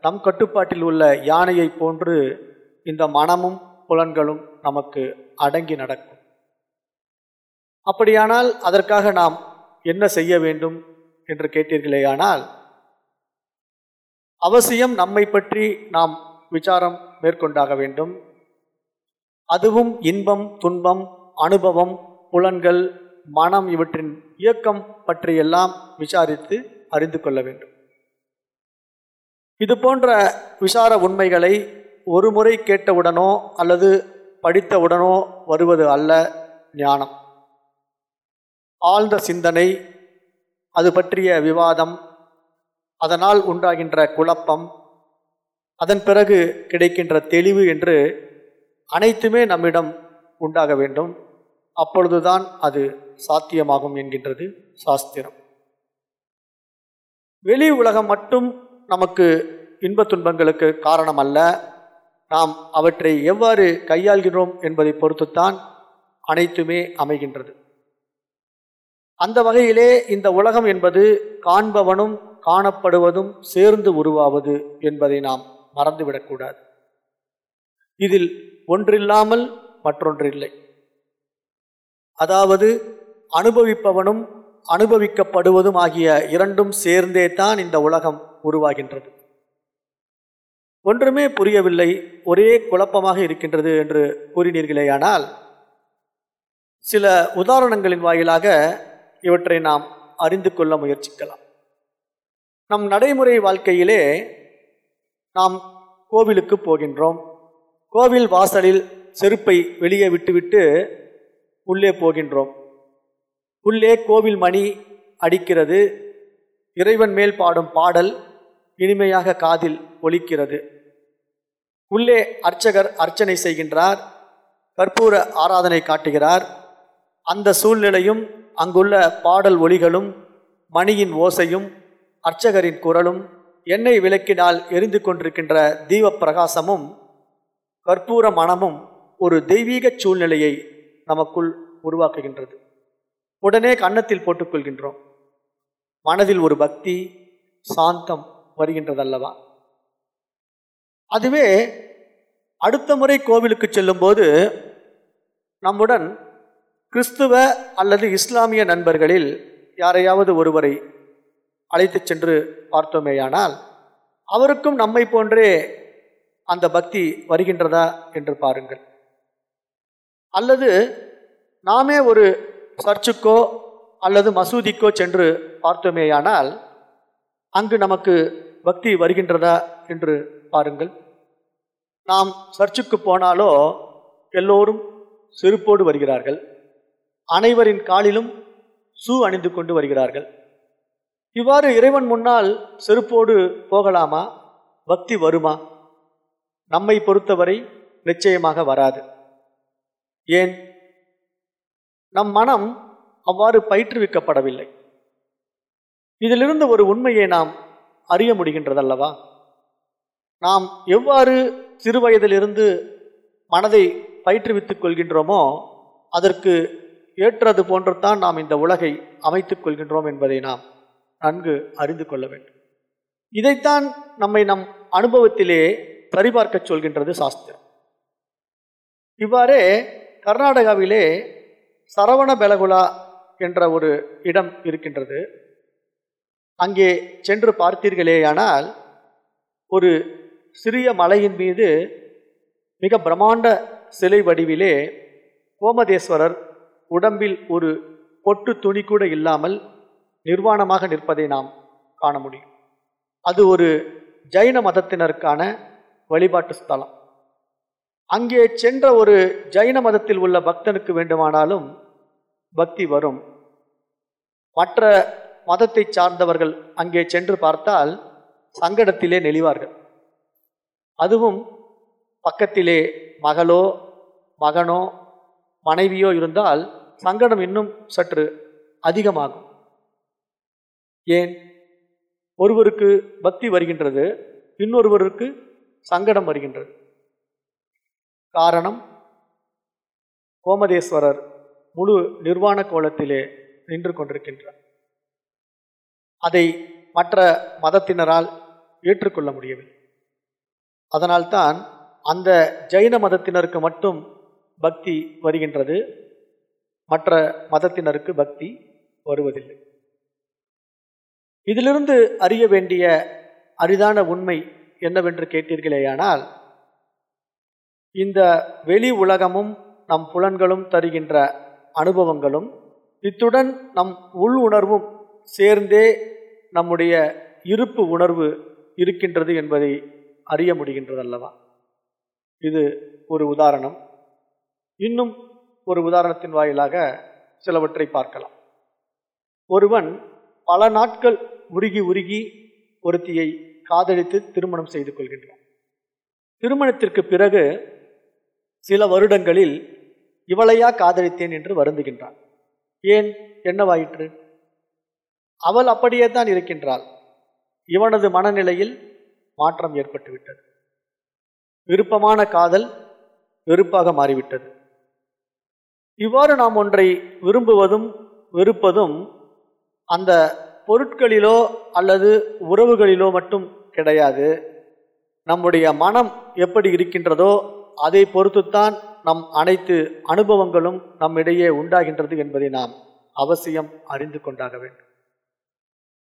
நம் கட்டுப்பாட்டில் உள்ள யானையை போன்று இந்த மனமும் புலன்களும் நமக்கு அடங்கி நடக்கும். அப்படியானால் அதற்காக நாம் என்ன செய்ய வேண்டும் என்று கேட்டீர்களேயானால் அவசியம் நம்மை பற்றி நாம் விசாரம் மேற்கொண்டாக வேண்டும். அதுவும் இன்பம் துன்பம் அனுபவம் புலன்கள் மனம் இவற்றின் இயக்கம் பற்றியெல்லாம் விசாரித்து அறிந்து கொள்ள வேண்டும். இது போன்ற விசார உண்மைகளை ஒரு முறை கேட்டவுடனோ அல்லது படித்தவுடனோ வருவது அல்ல ஞானம். ஆழ்ந்த சிந்தனை அது பற்றிய விவாதம் அதனால் உண்டாகின்ற குழப்பம் அதன் பிறகு கிடைக்கின்ற தெளிவு என்று அனைத்துமே நம்மிடம் உண்டாக வேண்டும். அப்பொழுதுதான் அது சாத்தியமாகும் என்கின்றது சாஸ்திரம். வெளி உலகம் மட்டும் நமக்கு இன்ப துன்பங்களுக்கு காரணம் அல்ல நாம் அவற்றை எவ்வாறு கையாள்கிறோம் என்பதை பொறுத்துத்தான் அனைத்துமே அமைகின்றது. அந்த வகையிலே இந்த உலகம் என்பது காண்பவனும் காணப்படுவதும் சேர்ந்து உருவாவது என்பதை நாம் மறந்துவிடக்கூடாது. இதில் ஒன்றில்லாமல் மற்றொன்றில்லை. அதாவது அனுபவிப்பவனும் அனுபவிக்கப்படுவதும் ஆகிய இரண்டும் சேர்ந்தே தான் இந்த உலகம் உருவாகின்றது. ஒன்றுமே புரியவில்லை ஒரே குழப்பமாக இருக்கின்றது என்று கூறினீர்களேயானால் சில உதாரணங்களின் வாயிலாக இவற்றை நாம் அறிந்து கொள்ள முயற்சிக்கலாம். நம் நடைமுறை வாழ்க்கையிலே நாம் கோவிலுக்கு போகின்றோம். கோவில் வாசலில் செருப்பை வெளியே விட்டுவிட்டு உள்ளே போகின்றோம். உள்ளே கோவில் மணி அடிக்கிறது. இறைவன் மேல் பாடும் பாடல் இனிமையாக காதில் ஒலிக்கிறது. உள்ளே அர்ச்சகர் அர்ச்சனை செய்கின்றார். கற்பூர ஆராதனை காட்டுகிறார். அந்த சூழ்நிலையும் அங்குள்ள பாடல் ஒலிகளும் மணியின் ஓசையும் அர்ச்சகரின் குரலும் எண்ணெய் விளக்கினால் எரிந்து கொண்டிருக்கின்ற தீப பிரகாசமும் கற்பூர மனமும் ஒரு தெய்வீக சூழ்நிலையை நமக்குள் உருவாக்குகின்றது. உடனே கன்னத்தில் போட்டுக்கொள்கின்றோம். மனதில் ஒரு பக்தி சாந்தம் வருகின்றதல்லவா? அதுவே அடுத்த முறை கோவிலுக்கு செல்லும்போது நம்முடன் கிறிஸ்துவ அல்லது இஸ்லாமிய நண்பர்களில் யாரையாவது ஒருவரை அழைத்துச் சென்று பார்த்தோமேயானால் அவருக்கும் நம்மை போன்றே அந்த பக்தி வருகின்றதா என்று பாருங்கள். அல்லது நாமே ஒரு சர்ச்சுக்கோ அல்லது மசூதிக்கோ சென்று பார்த்தோமேயானால் அங்கு நமக்கு பக்தி வருகின்றதா என்று பாருங்கள். நாம் சர்ச்சுக்கு போனாலோ எல்லோரும் செருப்போடு வருகிறார்கள். அனைவரின் காலிலும் சூ அணிந்து கொண்டு வருகிறார்கள். இவ்வாறு இறைவன் முன்னால் செருப்போடு போகலாமா? பக்தி வருமா? நம்மை பொறுத்தவரை நிச்சயமாக வராது. ஏன்? நம் மனம் அவ்வாறு பயிற்றுவிக்கப்படவில்லை. இதிலிருந்து ஒரு உண்மையை நாம் அறிய முடிகின்றதல்லவா? நாம் எவ்வாறு சிறுவயதிலிருந்து மனதை பயிற்றுவித்துக் கொள்கின்றோமோ அதற்கு ஏற்றது போன்றுதான் நாம் இந்த உலகை அமைத்துக் கொள்கின்றோம் என்பதை நாம் நன்கு அறிந்து கொள்ள வேண்டும். இதைத்தான் நம்மை நம் அனுபவத்திலே சரிபார்க்க சொல்கின்றது சாஸ்திரம். இவ்வாறே கர்நாடகாவிலே சரவண பெலகுலா என்ற ஒரு இடம் இருக்கின்றது. அங்கே சென்று பார்த்தீர்களேயானால் ஒரு சிறிய மலையின் மீது மிக பிரம்மாண்ட சிலை வடிவிலே கோமதேஸ்வரர் உடம்பில் ஒரு பொட்டு துணி கூட இல்லாமல் நிர்வாணமாக நிற்பதை நாம் காண முடியும். அது ஒரு ஜைன மதத்தினருக்கான வழிபாட்டு ஸ்தலம். அங்கே சென்ற ஒரு ஜைன மதத்தில் உள்ள பக்தனுக்கு வேண்டுமானாலும் பக்தி வரும். மற்ற மதத்தை சார்ந்தவர்கள் அங்கே சென்று பார்த்தால் சங்கடத்திலே நெளிவார்கள். அதுவும் பக்கத்திலே மகளோ மகனோ மனைவியோ இருந்தால் சங்கடம் இன்னும் சற்று அதிகமாகும். ஏன்? ஒருவருக்கு பக்தி வருகின்றது இன்னொருவருக்கு சங்கடம் வருகின்றது. காரணம் கோமதேஸ்வரர் முழு நிர்வாண கோலத்திலே நின்று கொண்டிருக்கின்றார். அதை மற்ற மதத்தினரால் ஏற்றுக்கொள்ள முடியவில்லை. அதனால்தான் அந்த ஜைன மதத்தினருக்கு மட்டும் பக்தி வருகின்றது மற்ற மதத்தினருக்கு பக்தி வருவதில்லை. இதிலிருந்து அறிய வேண்டிய அரிதான உண்மை என்னவென்று கேட்டீர்களேயானால் இந்த வெளி உலகமும் நம் புலன்களும் தருகின்ற அனுபவங்களும் இத்துடன் நம் உள் உணர்வும் சேர்ந்தே நம்முடைய இருப்பு உணர்வு இருக்கின்றது என்பதை அறிய முடிகின்றதல்லவா? இது ஒரு உதாரணம். இன்னும் ஒரு உதாரணத்தின் வாயிலாக சிலவற்றை பார்க்கலாம். ஒருவன் பல நாட்கள் உருகி உருகி ஒருத்தியை காதலித்து திருமணம் செய்து கொள்கின்றான். திருமணத்திற்கு பிறகு சில வருடங்களில் இவளையா காதலித்தேன் என்று வருந்துகின்றான். ஏன்? என்னவாயிற்று? அவள் அப்படியே தான் இருக்கின்றாள். இவனது மனநிலையில் மாற்றம் ஏற்பட்டுவிட்டது. விருப்பமான காதல் வெறுப்பாக மாறிவிட்டது. இவ்வாறு நாம் ஒன்றை விரும்புவதும் வெறுப்பதும் அந்த பொருட்களிலோ அல்லது உறவுகளிலோ மட்டும் கிடையாது. நம்முடைய மனம் எப்படி இருக்கின்றதோ அதை பொறுத்துத்தான் நம் அனைத்து அனுபவங்களும் நம்மிடையே உண்டாகின்றது என்பதை நாம் அவசியம் அறிந்து கொண்டாக வேண்டும்.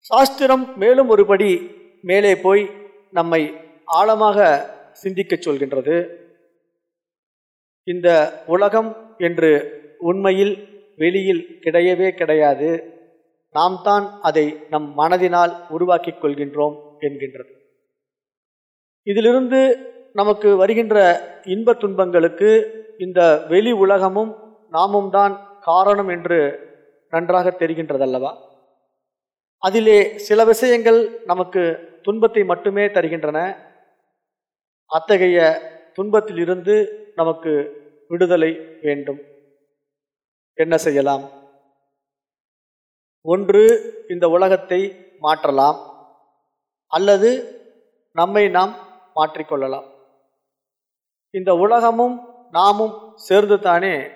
சாஸ்திரம் மேலும் ஒருபடி மேலே போய் நம்மை ஆழமாக சிந்திக்கச் சொல்கின்றது. இந்த உலகம் என்று உண்மையில் வெளியில் கிடையவே கிடையாது. நாம் தான் அதை நம் மனதினால் உருவாக்கிக் கொள்கின்றோம் என்கின்றது. இதிலிருந்து நமக்கு வருகின்ற இன்ப துன்பங்களுக்கு இந்த வெளி உலகமும் நாமும் தான் காரணம் என்று நன்றாக தெரிகின்றதல்லவா? அதிலே சில விஷயங்கள் நமக்கு துன்பத்தை மட்டுமே தருகின்றன. அத்தகைய துன்பத்திலிருந்து நமக்கு விடுதலை வேண்டும். என்ன செய்யலாம்? ஒன்று இந்த உலகத்தை மாற்றலாம். அல்லது நம்மை நாம் மாற்றிக்கொள்ளலாம். இந்த உலகமும் நாமும் சேர்ந்து தானே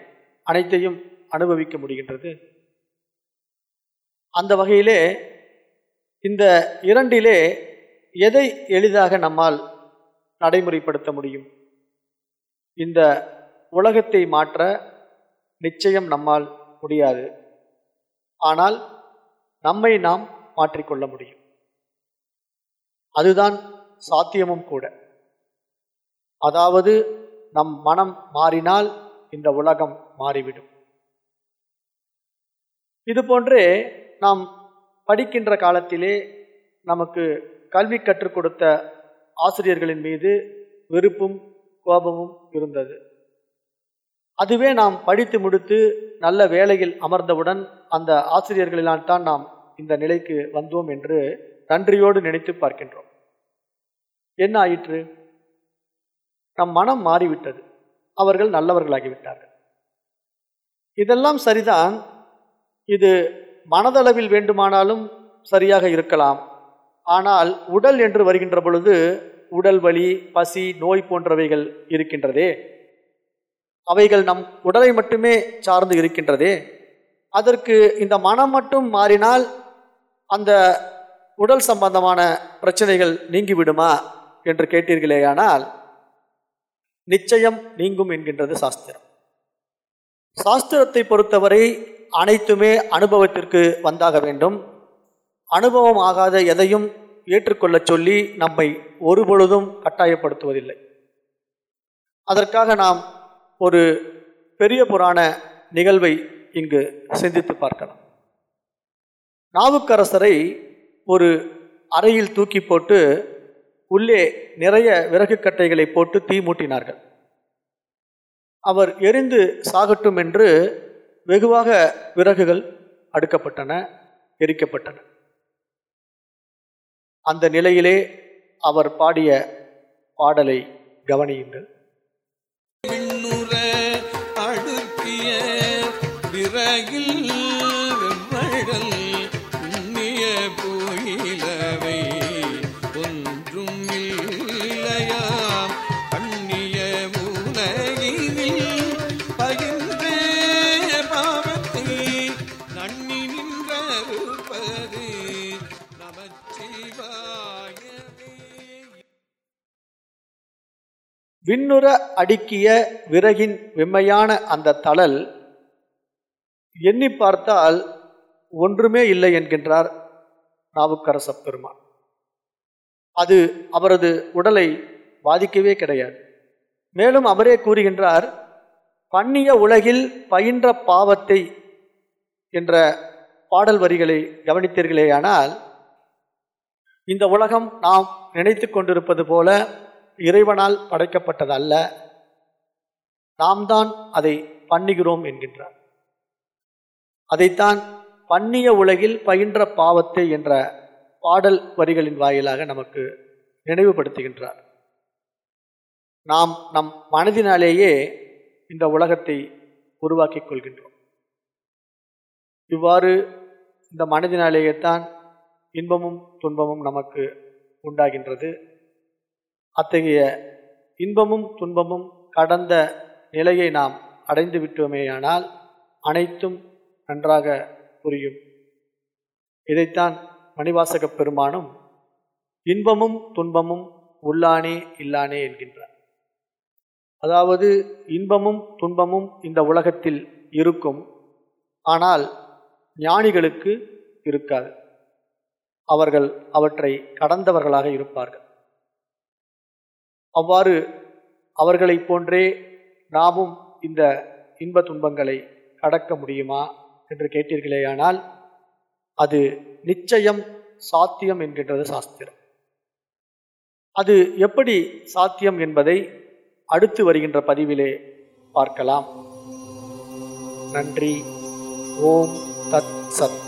அனைத்தையும் அனுபவிக்க முடிகின்றது? அந்த வகையிலே இந்த இரண்டிலே எதை எளிதாக நம்மால் நடைமுறைப்படுத்த முடியும்? இந்த உலகத்தை மாற்ற நிச்சயம் நம்மால் முடியாது. ஆனால் நம்மை நாம் மாற்றிக்கொள்ள முடியும். அதுதான் சாத்தியமும் கூட. அதாவது நம் மனம் மாறினால் இந்த உலகம் மாறிவிடும். இது போன்றே நாம் படிக்கின்ற காலத்திலே நமக்கு கல்வி கற்றுக் கொடுத்த ஆசிரியர்களின் மீது வெறுப்பும் கோபமும் இருந்தது. அதுவே நாம் படித்து முடித்து நல்ல வேலையில் அமர்ந்தவுடன் அந்த ஆசிரியர்களினால் தான் நாம் இந்த நிலைக்கு வந்தோம் என்று நன்றியோடு நினைத்து பார்க்கின்றோம். என்ன ஆயிற்று? நம் மனம் மாறிவிட்டது. அவர்கள் நல்லவர்களாகிவிட்டார்கள். இதெல்லாம் சரிதான். இது மனதளவில் வேண்டுமானாலும் சரியாக இருக்கலாம். ஆனால் உடல் என்று வருகின்ற பொழுது உடல் வலி பசி நோய் போன்றவைகள் இருக்கின்றதே. அவைகள் நம் உடலை மட்டுமே சார்ந்து இருக்கின்றதே. அதற்கு இந்த மனம் மட்டும் மாறினால் அந்த உடல் சம்பந்தமான பிரச்சனைகள் நீங்கிவிடுமா என்று கேட்டீர்களேயானால் நிச்சயம் நீங்கும் என்கின்றது சாஸ்திரம். சாஸ்திரத்தை பொறுத்தவரை அனைத்துமே அனுபவத்திற்கு வந்தாக வேண்டும். அனுபவம் ஆகாத எதையும் ஏற்றுக்கொள்ளச் சொல்லி நம்மை ஒருபொழுதும் கட்டாயப்படுத்துவதில்லை. அதற்காக நாம் ஒரு பெரிய புராண நிகழ்வை இங்கு சிந்தித்து பார்க்கலாம். நாவுக்கரசரை ஒரு அறையில் தூக்கி போட்டு உள்ளே நிறைய விறகு கட்டைகளை போட்டு தீ மூட்டினார்கள். அவர் எரிந்து சாகட்டும் என்று வெகுவாக விறகுகள் அடுக்கப்பட்டன எரிக்கப்பட்டன. அந்த நிலையிலே அவர் பாடிய பாடலை கவனியுங்கள். விண்ணுற அடுக்கிய விறகின் வெம்மையான அந்த தளல் எண்ணி பார்த்தால் ஒன்றுமே இல்லை என்கின்றார் நாவுக்கரச பெருமான். அது அவரது உடலை பாதிக்கவே கிடையாது. மேலும் அவரே கூறுகின்றார் பண்ணிய உலகில் பயின்ற பாவத்தை என்ற பாடல் வரிகளை கவனித்தீர்களேயானால் இந்த உலகம் நாம் நினைத்து கொண்டிருப்பது போல இறைவனால் படைக்கப்பட்டதல்ல. நாம் தான் அதை பண்ணுகிறோம் என்கின்றார். அதைத்தான் பண்ணிய உலகில் பயின்ற பாவத்தை என்ற பாடல் வரிகளின் வாயிலாக நமக்கு நினைவுபடுத்துகின்றார். நாம் நம் மனதினாலேயே இந்த உலகத்தை உருவாக்கிக் கொள்கின்றோம். இவ்வாறு இந்த மனதினாலேயே தான் இன்பமும் துன்பமும் நமக்கு உண்டாகின்றது. அத்தகைய இன்பமும் துன்பமும் கடந்த நிலையை நாம் அடைந்து விட்டோமேயானால் அனைத்தும் நன்றாக புரியும். இதைத்தான் மணிவாசகப் பெருமானும் இன்பமும் துன்பமும் உள்ளானே இல்லானே என்கின்றார். அதாவது இன்பமும் துன்பமும் இந்த உலகத்தில் இருக்கும் ஆனால் ஞானிகளுக்கு இருக்காது. அவர்கள் அவற்றை கடந்தவர்களாக இருப்பார்கள். அவ்வாறு அவர்களைப் போன்றே நாமும் இந்த இன்ப துன்பங்களை கடக்க முடியுமா என்று கேட்டீர்களேயானால் அது நிச்சயம் சாத்தியம் என்கின்றது சாஸ்திரம். அது எப்படி சாத்தியம் என்பதை அடுத்து வருகின்ற பதிவிலே பார்க்கலாம். நன்றி. ஓம் தத் சத்.